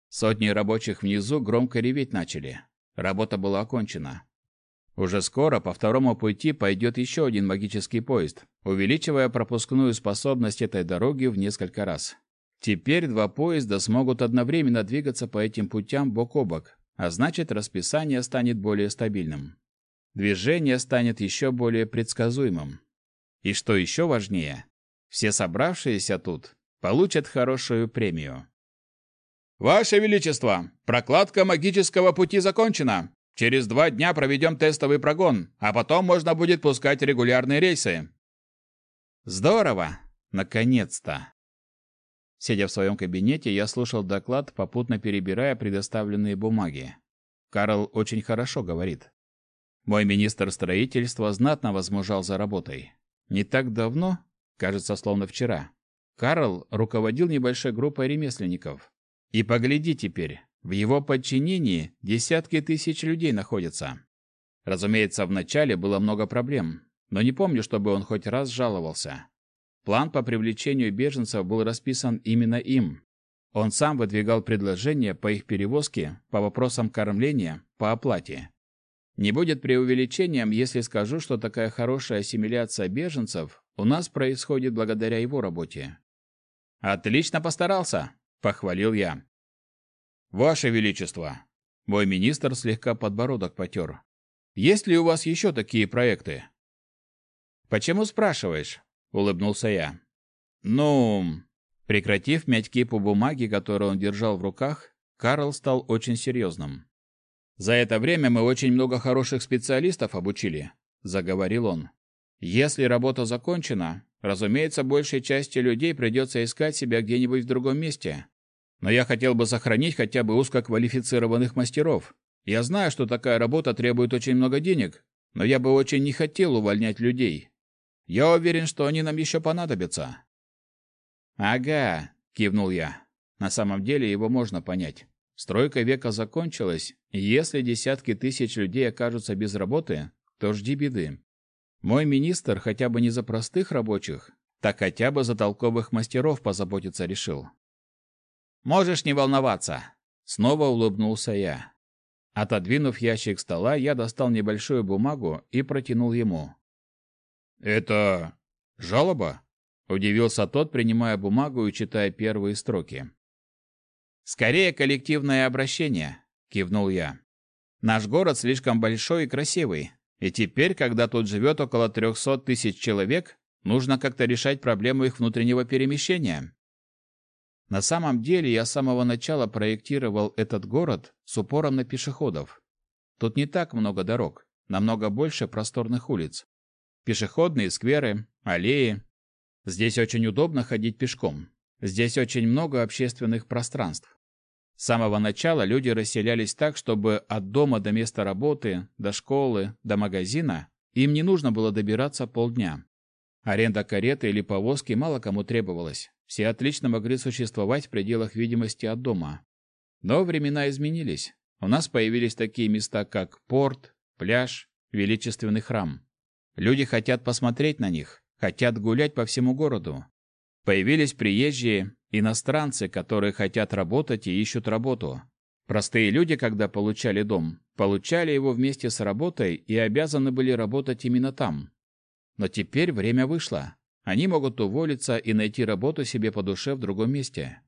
Сотни рабочих внизу громко реветь начали. Работа была окончена. Уже скоро по второму пути пойдет еще один магический поезд, увеличивая пропускную способность этой дороги в несколько раз. Теперь два поезда смогут одновременно двигаться по этим путям бок о бок, а значит расписание станет более стабильным. Движение станет еще более предсказуемым. И что еще важнее, все собравшиеся тут получат хорошую премию. «Ваше Величество, прокладка магического пути закончена. Через два дня проведем тестовый прогон, а потом можно будет пускать регулярные рейсы». Здорово! Наконец-то! Сидя в своем кабинете, я слушал доклад, попутно перебирая предоставленные бумаги. Карл очень хорошо говорит. Мой министр строительства знатно возмужал за работой. Не так давно, кажется, словно вчера, Карл руководил небольшой группой ремесленников. И погляди теперь, в его подчинении десятки тысяч людей находятся. Разумеется, вначале было много проблем, но не помню, чтобы он хоть раз жаловался. План по привлечению беженцев был расписан именно им. Он сам выдвигал предложения по их перевозке, по вопросам кормления, по оплате. Не будет преувеличением, если скажу, что такая хорошая ассимиляция беженцев у нас происходит благодаря его работе. Отлично постарался, похвалил я. Ваше величество, мой министр слегка подбородок потер. Есть ли у вас еще такие проекты? Почему спрашиваешь? Улыбнулся я. Ну, прекратив мять кипу бумаги, которую он держал в руках, Карл стал очень серьезным. За это время мы очень много хороших специалистов обучили, заговорил он. Если работа закончена, разумеется, большей части людей придется искать себя где-нибудь в другом месте. Но я хотел бы сохранить хотя бы узкоквалифицированных мастеров. Я знаю, что такая работа требует очень много денег, но я бы очень не хотел увольнять людей. Я уверен, что они нам еще понадобятся. Ага, кивнул я. На самом деле его можно понять. Стройка века закончилась, если десятки тысяч людей окажутся без работы, то жди беды. Мой министр хотя бы не за простых рабочих, так хотя бы за толковых мастеров позаботиться решил. Можешь не волноваться, снова улыбнулся я. Отодвинув ящик стола, я достал небольшую бумагу и протянул ему. Это жалоба? удивился тот, принимая бумагу и читая первые строки. Скорее коллективное обращение, кивнул я. Наш город слишком большой и красивый, и теперь, когда тут живет около 300 тысяч человек, нужно как-то решать проблему их внутреннего перемещения. На самом деле, я с самого начала проектировал этот город с упором на пешеходов. Тут не так много дорог, намного больше просторных улиц. Пешеходные скверы, аллеи. Здесь очень удобно ходить пешком. Здесь очень много общественных пространств. С самого начала люди расселялись так, чтобы от дома до места работы, до школы, до магазина им не нужно было добираться полдня. Аренда кареты или повозки мало кому требовалась. все отлично могли существовать в пределах видимости от дома. Но времена изменились. У нас появились такие места, как порт, пляж, величественный храм. Люди хотят посмотреть на них, хотят гулять по всему городу. Появились приезжие, иностранцы, которые хотят работать и ищут работу. Простые люди, когда получали дом, получали его вместе с работой и обязаны были работать именно там. Но теперь время вышло. Они могут уволиться и найти работу себе по душе в другом месте.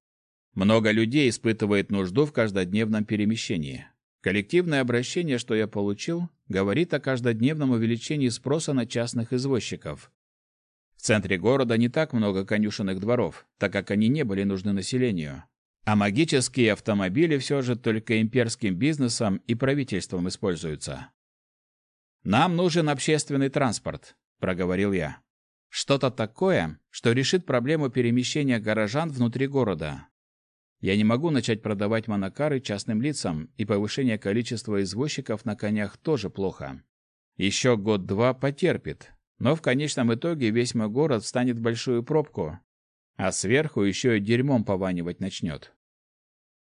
Много людей испытывает нужду в каждодневном перемещении. Коллективное обращение, что я получил, говорит о каждодневном увеличении спроса на частных извозчиков. В центре города не так много конюшенных дворов, так как они не были нужны населению. А магические автомобили все же только имперским бизнесом и правительством используются. «Нам нужен общественный транспорт», — проговорил я. «Что-то такое, что решит проблему перемещения горожан внутри города. Я не могу начать продавать монокары частным лицам, и повышение количества извозчиков на конях тоже плохо. Еще год-два потерпит, но в конечном итоге весь мой город встанет в большую пробку, а сверху еще и дерьмом пованивать начнет.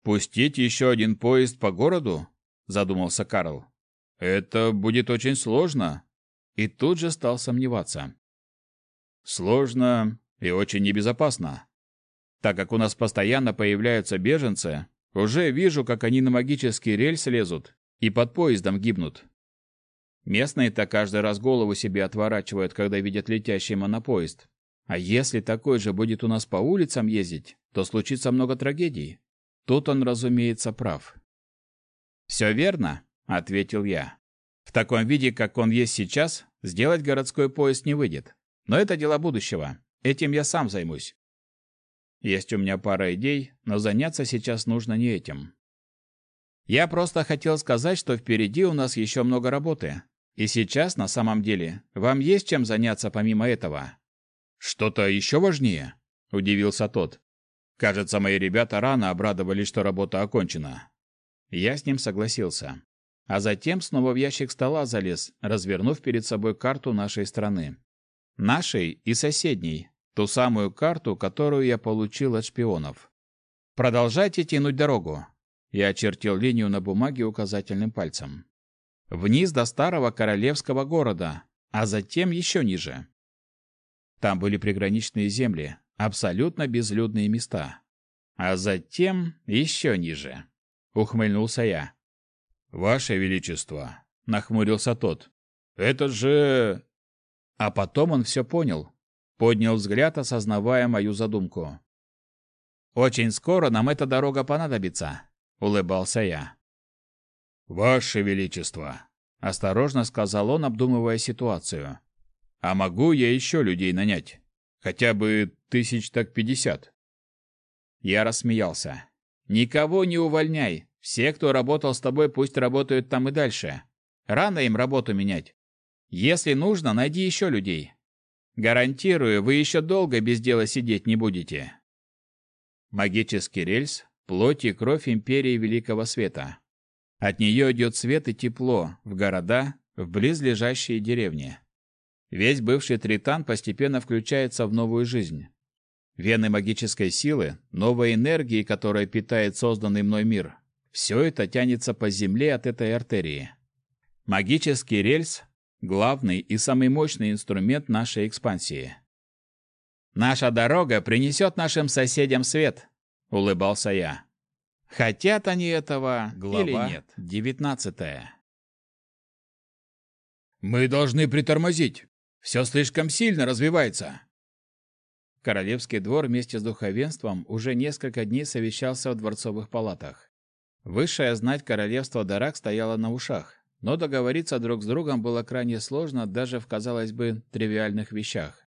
«Пустить еще один поезд по городу?» – задумался Карл. «Это будет очень сложно». И тут же стал сомневаться. «Сложно и очень небезопасно. Так как у нас постоянно появляются беженцы, уже вижу, как они на магический рельс лезут и под поездом гибнут. Местные-то каждый раз голову себе отворачивают, когда видят летящий монопоезд. А если такой же будет у нас по улицам ездить, то случится много трагедий. Тут он, разумеется, прав. «Все верно», — ответил я. «В таком виде, как он есть сейчас, сделать городской поезд не выйдет. Но это дело будущего. Этим я сам займусь. Есть у меня пара идей, но заняться сейчас нужно не этим. Я просто хотел сказать, что впереди у нас еще много работы. И сейчас, на самом деле, вам есть чем заняться помимо этого. Что-то еще важнее? Удивился тот. Кажется, мои ребята рано обрадовались, что работа окончена. Я с ним согласился. А затем снова в ящик стола залез, развернув перед собой карту нашей страны. Нашей и соседней, Ту самую карту, которую я получил от шпионов. Продолжайте тянуть дорогу. Я очертил линию на бумаге указательным пальцем. Вниз до старого королевского города, а затем еще ниже. Там были приграничные земли, абсолютно безлюдные места. А затем еще ниже. Ухмыльнулся я. «Ваше Величество!» — нахмурился тот. «Это же...» А потом он все понял, Поднял взгляд, осознавая мою задумку. «Очень скоро нам эта дорога понадобится», — улыбался я. «Ваше Величество», — осторожно сказал он, обдумывая ситуацию. «А могу я еще людей нанять? Хотя бы тысяч так пятьдесят?» Я рассмеялся. «Никого не увольняй. Все, кто работал с тобой, пусть работают там и дальше. Рано им работу менять. Если нужно, найди еще людей. Гарантирую, вы еще долго без дела сидеть не будете. Магический рельс – плоть и кровь империи Великого Света. От нее идет свет и тепло в города, в близлежащие деревни. Весь бывший Тритан постепенно включается в новую жизнь. Вены магической силы, новой энергии, которая питает созданный мной мир – все это тянется по земле от этой артерии. Магический рельс главный и самый мощный инструмент нашей экспансии. «Наша дорога принесет нашим соседям свет», — улыбался я. Хотят они этого Глава или нет? Девятнадцатая. «Мы должны притормозить. Все слишком сильно развивается». Королевский двор вместе с духовенством уже несколько дней совещался в дворцовых палатах. Высшая знать королевства Дарак стояла на ушах. Но договориться друг с другом было крайне сложно даже в, казалось бы, тривиальных вещах.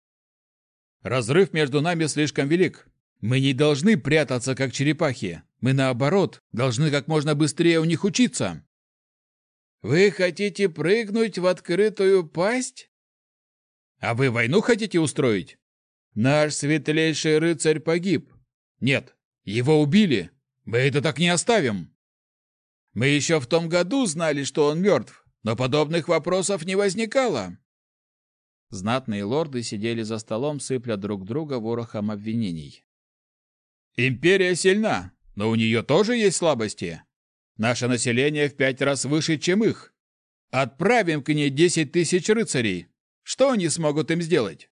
«Разрыв между нами слишком велик. Мы не должны прятаться, как черепахи. Мы, наоборот, должны как можно быстрее у них учиться». «Вы хотите прыгнуть в открытую пасть?» «А вы войну хотите устроить?» «Наш светлейший рыцарь погиб. Нет, его убили. Мы это так не оставим!» Мы еще в том году знали, что он мертв, но подобных вопросов не возникало. Знатные лорды сидели за столом, сыпля друг друга ворохом обвинений. Империя сильна, но у нее тоже есть слабости. Наше население в пять раз выше, чем их. Отправим к ней десять тысяч рыцарей. Что они смогут им сделать?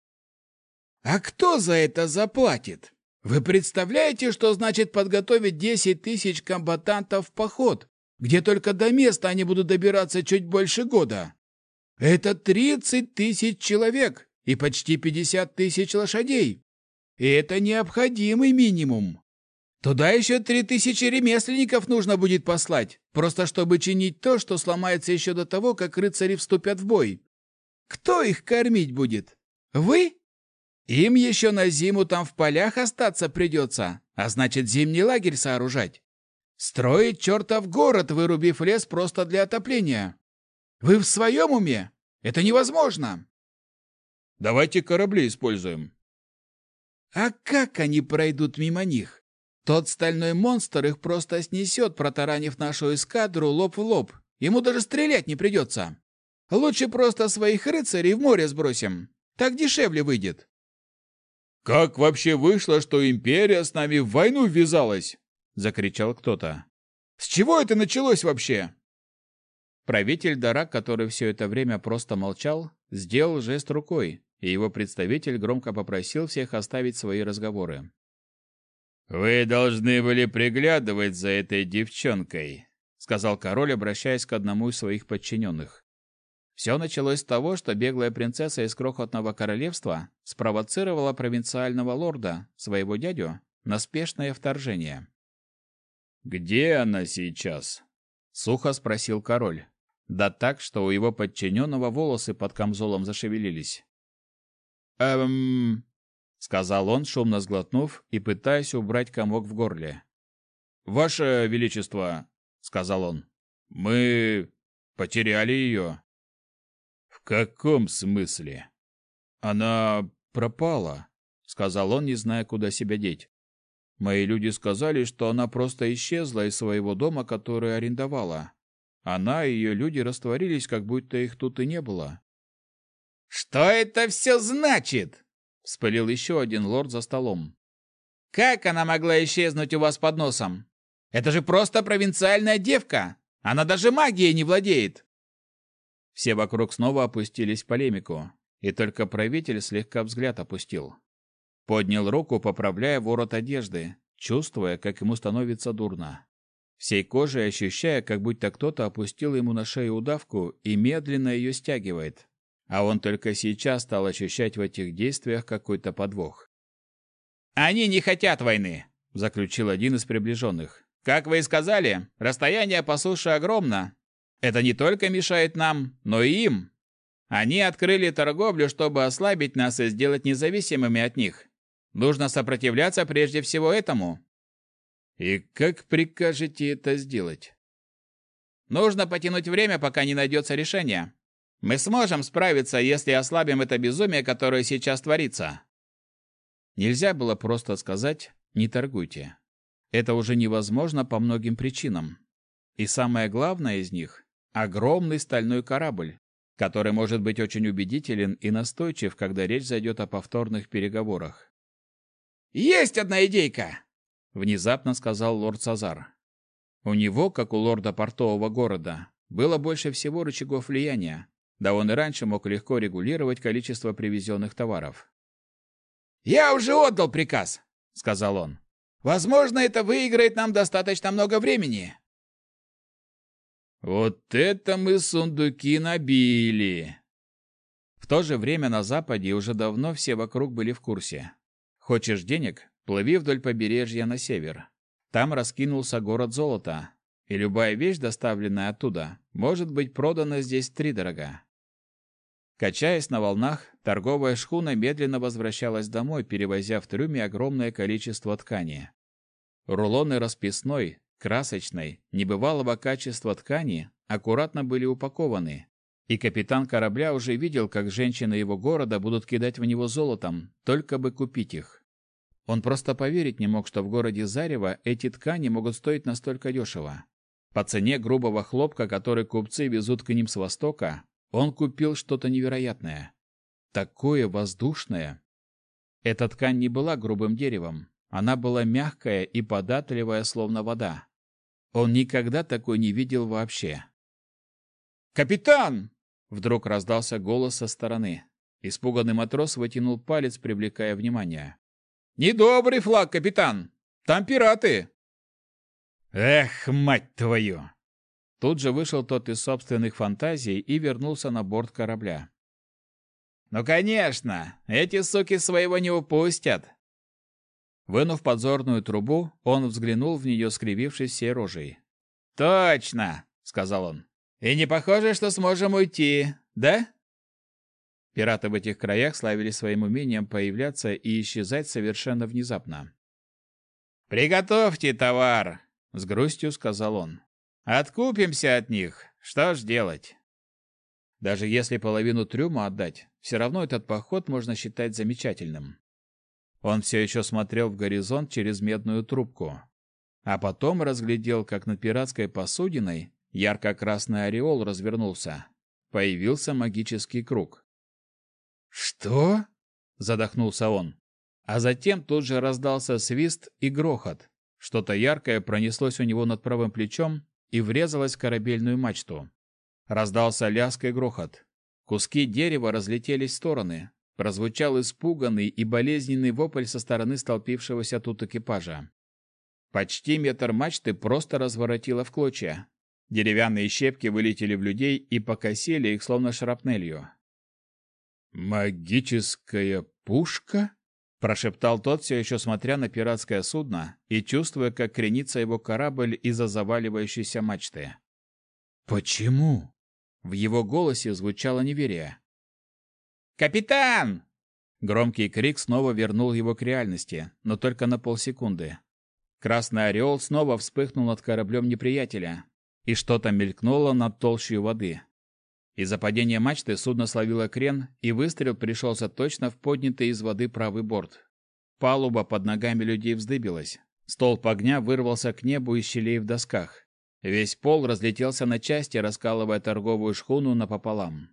А кто за это заплатит? Вы представляете, что значит подготовить десять тысяч комбатантов в поход, где только до места они будут добираться чуть больше года? Это тридцать тысяч человек и почти пятьдесят тысяч лошадей. И это необходимый минимум. Туда еще три тысячи ремесленников нужно будет послать, просто чтобы чинить то, что сломается еще до того, как рыцари вступят в бой. Кто их кормить будет? Вы? Им еще на зиму там в полях остаться придется, а значит зимний лагерь сооружать. Строить чертов город, вырубив лес просто для отопления. Вы в своем уме? Это невозможно. Давайте корабли используем. А как они пройдут мимо них? Тот стальной монстр их просто снесет, протаранив нашу эскадру лоб в лоб. Ему даже стрелять не придется. Лучше просто своих рыцарей в море сбросим. Так дешевле выйдет. Как вообще вышло, что империя с нами в войну ввязалась? Закричал кто-то. С чего это началось вообще? Правитель Дара, который все это время просто молчал, сделал жест рукой, и его представитель громко попросил всех оставить свои разговоры. «Вы должны были приглядывать за этой девчонкой», — сказал король, обращаясь к одному из своих подчиненных. Все началось с того, что беглая принцесса из крохотного королевства спровоцировала провинциального лорда, своего дядю, на спешное вторжение. «Где она сейчас?» — сухо спросил король. Да так, что у его подчиненного волосы под камзолом зашевелились. «Эм...» — сказал он, шумно сглотнув и пытаясь убрать комок в горле. «Ваше Величество», — сказал он, — «мы потеряли ее». «В каком смысле?» «Она пропала», — сказал он, не зная, куда себя деть. «Мои люди сказали, что она просто исчезла из своего дома, который арендовала. Она и ее люди растворились, как будто их тут и не было. «Что это все значит?» — вспылил еще один лорд за столом. «Как она могла исчезнуть у вас под носом? Это же просто провинциальная девка! Она даже магией не владеет!» Все вокруг снова опустились в полемику, и только правитель слегка взгляд опустил. Поднял руку, поправляя ворот одежды, чувствуя, как ему становится дурно всей кожей ощущая, как будто кто-то опустил ему на шею удавку и медленно ее стягивает. А он только сейчас стал ощущать в этих действиях какой-то подвох. «Они не хотят войны», — заключил один из приближенных. «Как вы и сказали, расстояние по суше огромно. Это не только мешает нам, но и им. Они открыли торговлю, чтобы ослабить нас и сделать независимыми от них. Нужно сопротивляться прежде всего этому. И как прикажете это сделать? Нужно потянуть время, пока не найдется решение. Мы сможем справиться, если ослабим это безумие, которое сейчас творится. Нельзя было просто сказать «не торгуйте». Это уже невозможно по многим причинам. И самое главное из них – огромный стальной корабль, который может быть очень убедителен и настойчив, когда речь зайдет о повторных переговорах. «Есть одна идейка!» внезапно сказал лорд Сазар. У него, как у лорда портового города, было больше всего рычагов влияния, да он и раньше мог легко регулировать количество привезенных товаров. «Я уже отдал приказ», — сказал он. «Возможно, это выиграет нам достаточно много времени». «Вот это мы сундуки набили!» В то же время на Западе уже давно все вокруг были в курсе. Хочешь денег? Плыви вдоль побережья на север. Там раскинулся город золота, и любая вещь, доставленная оттуда, может быть продана здесь втридорога. Качаясь на волнах, торговая шхуна медленно возвращалась домой, перевозя в трюме огромное количество ткани. Рулоны расписной, красочной, небывалого качества ткани аккуратно были упакованы, и капитан корабля уже видел, как женщины его города будут кидать в него золотом, только бы купить их. Он просто поверить не мог, что в городе Зарево эти ткани могут стоить настолько дешево. По цене грубого хлопка, который купцы везут к ним с востока, он купил что-то невероятное. Такое воздушное. Эта ткань не была грубым деревом. Она была мягкая и податливая, словно вода. Он никогда такой не видел вообще. «Капитан!» — вдруг раздался голос со стороны. Испуганный матрос вытянул палец, привлекая внимание. «Недобрый флаг, капитан! Там пираты!» «Эх, мать твою!» Тут же вышел тот из собственных фантазий и вернулся на борт корабля. «Ну, конечно! Эти суки своего не упустят!» Вынув подзорную трубу, он взглянул в нее, скривившись всей рожей. «Точно!» — сказал он. «И не похоже, что сможем уйти, да?» Пираты в этих краях славились своим умением появляться и исчезать совершенно внезапно. «Приготовьте товар!» — с грустью сказал он. «Откупимся от них. Что ж делать?» Даже если половину трюма отдать, все равно этот поход можно считать замечательным. Он все еще смотрел в горизонт через медную трубку. А потом разглядел, как над пиратской посудиной ярко-красный ореол развернулся. Появился магический круг. «Что?» — задохнулся он. А затем тут же раздался свист и грохот. Что-то яркое пронеслось у него над правым плечом и врезалось в корабельную мачту. Раздался лязг и грохот. Куски дерева разлетелись в стороны. Прозвучал испуганный и болезненный вопль со стороны столпившегося тут экипажа. Почти метр мачты просто разворотило в клочья. Деревянные щепки вылетели в людей и покосили их словно шрапнелью. «Магическая пушка?» – прошептал тот, все еще смотря на пиратское судно и чувствуя, как кренится его корабль из-за заваливающейся мачты. «Почему?» В его голосе звучало неверие. «Капитан!» Громкий крик снова вернул его к реальности, но только на полсекунды. Красный орел снова вспыхнул над кораблем неприятеля, и что-то мелькнуло над толщей воды. Из-за падения мачты судно словило крен, и выстрел пришелся точно в поднятый из воды правый борт. Палуба под ногами людей вздыбилась. Столб огня вырвался к небу из щелей в досках. Весь пол разлетелся на части, раскалывая торговую шхуну напополам.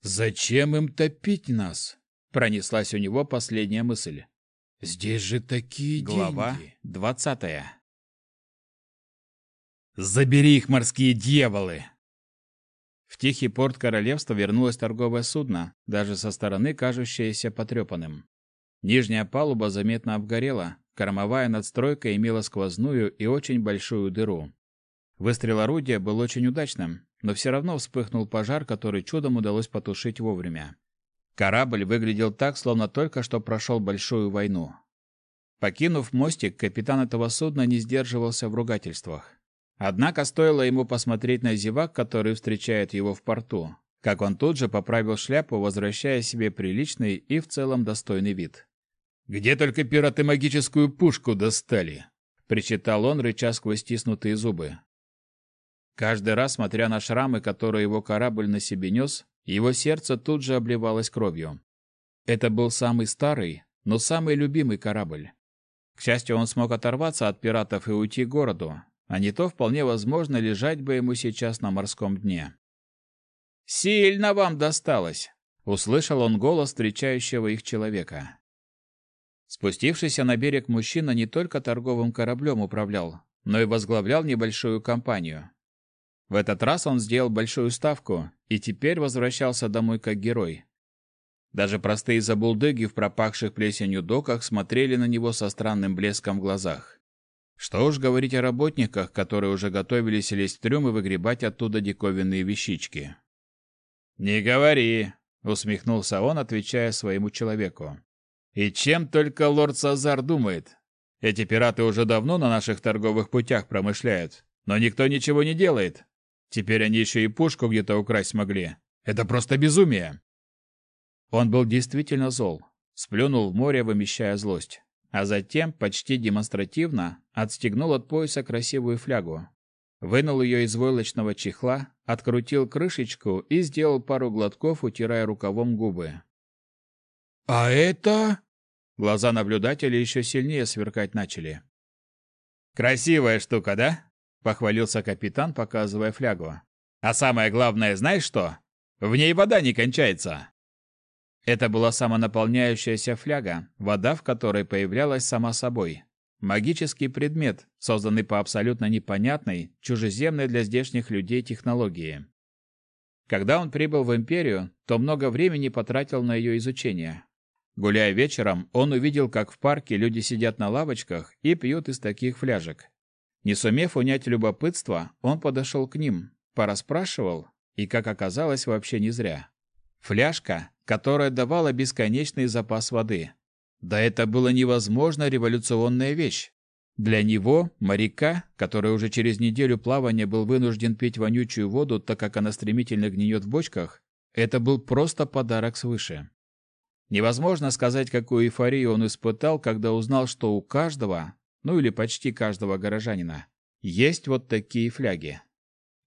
«Зачем им топить нас?» — пронеслась у него последняя мысль. «Здесь же такие Глава деньги!» двадцатая. «Забери их, морские дьяволы!» В тихий порт королевства вернулось торговое судно, даже со стороны кажущееся потрепанным. Нижняя палуба заметно обгорела, кормовая надстройка имела сквозную и очень большую дыру. Выстрел орудия был очень удачным, но все равно вспыхнул пожар, который чудом удалось потушить вовремя. Корабль выглядел так, словно только что прошел большую войну. Покинув мостик, капитан этого судна не сдерживался в ругательствах. Однако стоило ему посмотреть на зевак, который встречает его в порту, как он тут же поправил шляпу, возвращая себе приличный и в целом достойный вид. «Где только пираты магическую пушку достали?» — причитал он, рыча сквозь стиснутые зубы. Каждый раз, смотря на шрамы, которые его корабль на себе нес, его сердце тут же обливалось кровью. Это был самый старый, но самый любимый корабль. К счастью, он смог оторваться от пиратов и уйти к городу, а не то вполне возможно лежать бы ему сейчас на морском дне. «Сильно вам досталось!» — услышал он голос встречающего их человека. Спустившийся на берег мужчина не только торговым кораблем управлял, но и возглавлял небольшую компанию. В этот раз он сделал большую ставку и теперь возвращался домой как герой. Даже простые забулдыги в пропахших плесенью доках смотрели на него со странным блеском в глазах. Что уж говорить о работниках, которые уже готовились лезть в трюм и выгребать оттуда диковинные вещички. «Не говори», — усмехнулся он, отвечая своему человеку. «И чем только лорд Сазар думает? Эти пираты уже давно на наших торговых путях промышляют, но никто ничего не делает. Теперь они еще и пушку где-то украсть смогли. Это просто безумие. Он был действительно зол. Сплюнул в море, вымещая злость. А затем, почти демонстративно, отстегнул от пояса красивую флягу. Вынул ее из войлочного чехла, открутил крышечку и сделал пару глотков, утирая рукавом губы. «А это...» Глаза наблюдателя еще сильнее сверкать начали. «Красивая штука, да?» — похвалился капитан, показывая флягу. «А самое главное, знаешь что? В ней вода не кончается». Это была самонаполняющаяся фляга, вода в которой появлялась сама собой. Магический предмет, созданный по абсолютно непонятной, чужеземной для здешних людей технологии. Когда он прибыл в Империю, то много времени потратил на ее изучение. Гуляя вечером, он увидел, как в парке люди сидят на лавочках и пьют из таких фляжек. Не сумев унять любопытство, он подошел к ним, порасспрашивал, и, как оказалось, вообще не зря. Фляжка, которая давала бесконечный запас воды. Да это было невозможно революционная вещь. Для него, моряка, который уже через неделю плавания был вынужден пить вонючую воду, так как она стремительно гниет в бочках, это был просто подарок свыше. Невозможно сказать, какую эйфорию он испытал, когда узнал, что у каждого, ну или почти каждого горожанина, есть вот такие фляги.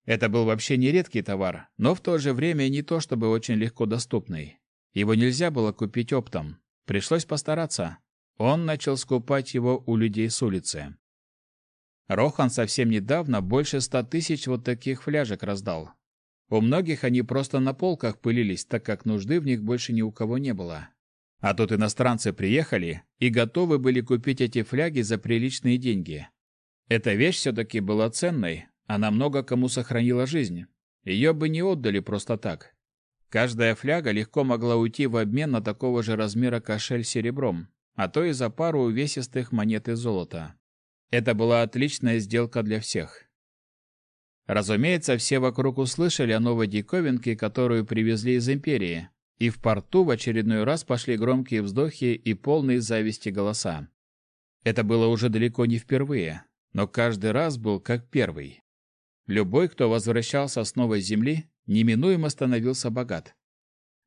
Это был вообще не редкий товар, но в то же время не то чтобы очень легко доступный. Его нельзя было купить оптом. Пришлось постараться. Он начал скупать его у людей с улицы. Рохан совсем недавно больше ста тысяч вот таких фляжек раздал. У многих они просто на полках пылились, так как нужды в них больше ни у кого не было. А тут иностранцы приехали и готовы были купить эти фляги за приличные деньги. Эта вещь все-таки была ценной, она много кому сохранила жизнь. Ее бы не отдали просто так. Каждая фляга легко могла уйти в обмен на такого же размера кошель серебром, а то и за пару увесистых монет из золота. Это была отличная сделка для всех. Разумеется, все вокруг услышали о новой диковинке, которую привезли из империи, и в порту в очередной раз пошли громкие вздохи и полные зависти голоса. Это было уже далеко не впервые, но каждый раз был как первый. Любой, кто возвращался с новой земли, неминуемо становился богат.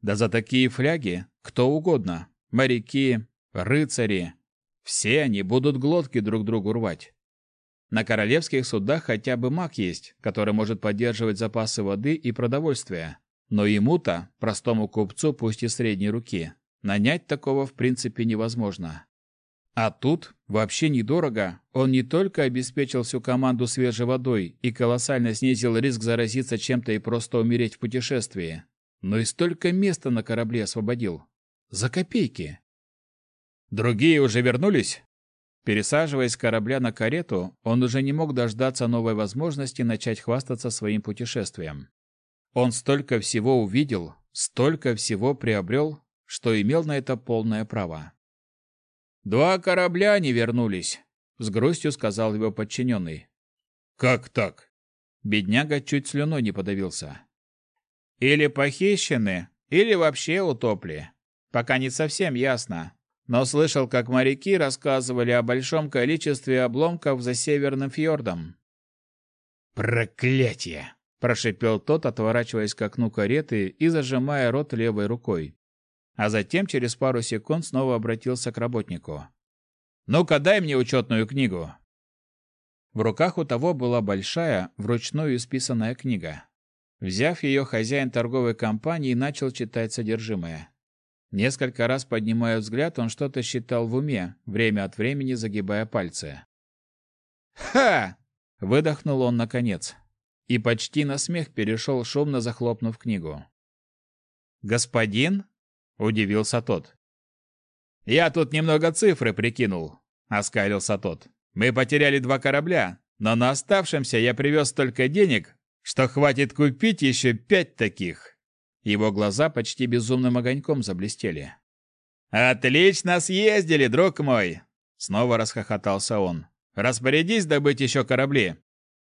Да за такие фляги кто угодно, моряки, рыцари, все они будут глотки друг другу рвать. На королевских судах хотя бы маг есть, который может поддерживать запасы воды и продовольствия. Но ему-то, простому купцу, пусть и средней руки, нанять такого в принципе невозможно. А тут, вообще недорого, он не только обеспечил всю команду свежей водой и колоссально снизил риск заразиться чем-то и просто умереть в путешествии, но и столько места на корабле освободил. За копейки. Другие уже вернулись? Пересаживаясь с корабля на карету, он уже не мог дождаться новой возможности начать хвастаться своим путешествием. Он столько всего увидел, столько всего приобрел, что имел на это полное право. «Два корабля не вернулись», — с грустью сказал его подчиненный. «Как так?» Бедняга чуть слюной не подавился. «Или похищены, или вообще утопли. Пока не совсем ясно. Но слышал, как моряки рассказывали о большом количестве обломков за Северным фьордом». «Проклятие!» – прошипел тот, отворачиваясь к окну кареты и зажимая рот левой рукой а затем через пару секунд снова обратился к работнику. «Ну-ка, дай мне учетную книгу!» В руках у того была большая, вручную исписанная книга. Взяв ее, хозяин торговой компании начал читать содержимое. Несколько раз поднимая взгляд, он что-то считал в уме, время от времени загибая пальцы. «Ха!» — выдохнул он наконец. И почти на смех перешел, шумно захлопнув книгу. «Господин?» — удивился тот. «Я тут немного цифры прикинул», — оскалился тот. «Мы потеряли два корабля, но на оставшемся я привез столько денег, что хватит купить еще пять таких». Его глаза почти безумным огоньком заблестели. «Отлично съездили, друг мой!» Снова расхохотался он. «Распорядись добыть еще корабли.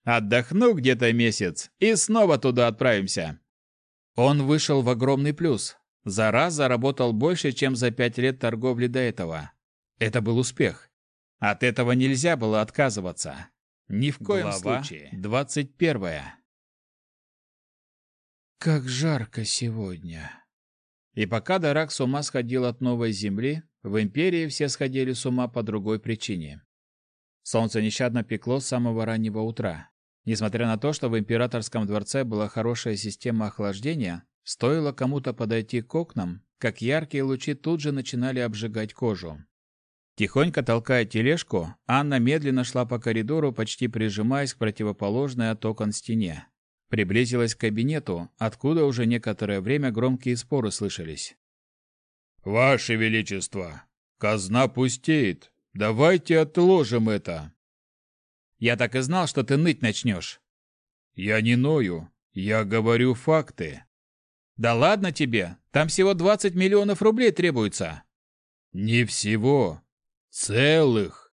Отдохну где-то месяц и снова туда отправимся». Он вышел в огромный плюс, за раз заработал больше, чем за пять лет торговли до этого. Это был успех. От этого нельзя было отказываться. Ни в коем Глава случае. Двадцать первая. Как жарко сегодня. И пока Дарак с ума сходил от новой земли, в Империи все сходили с ума по другой причине. Солнце нещадно пекло с самого раннего утра. Несмотря на то, что в императорском дворце была хорошая система охлаждения, Стоило кому-то подойти к окнам, как яркие лучи тут же начинали обжигать кожу. Тихонько толкая тележку, Анна медленно шла по коридору, почти прижимаясь к противоположной от окон стене. Приблизилась к кабинету, откуда уже некоторое время громкие споры слышались. Ваше Величество, казна пустеет. Давайте отложим это. Я так и знал, что ты ныть начнешь. Я не ною, я говорю факты. Да ладно тебе, там всего 20 миллионов рублей требуется. Не всего. Целых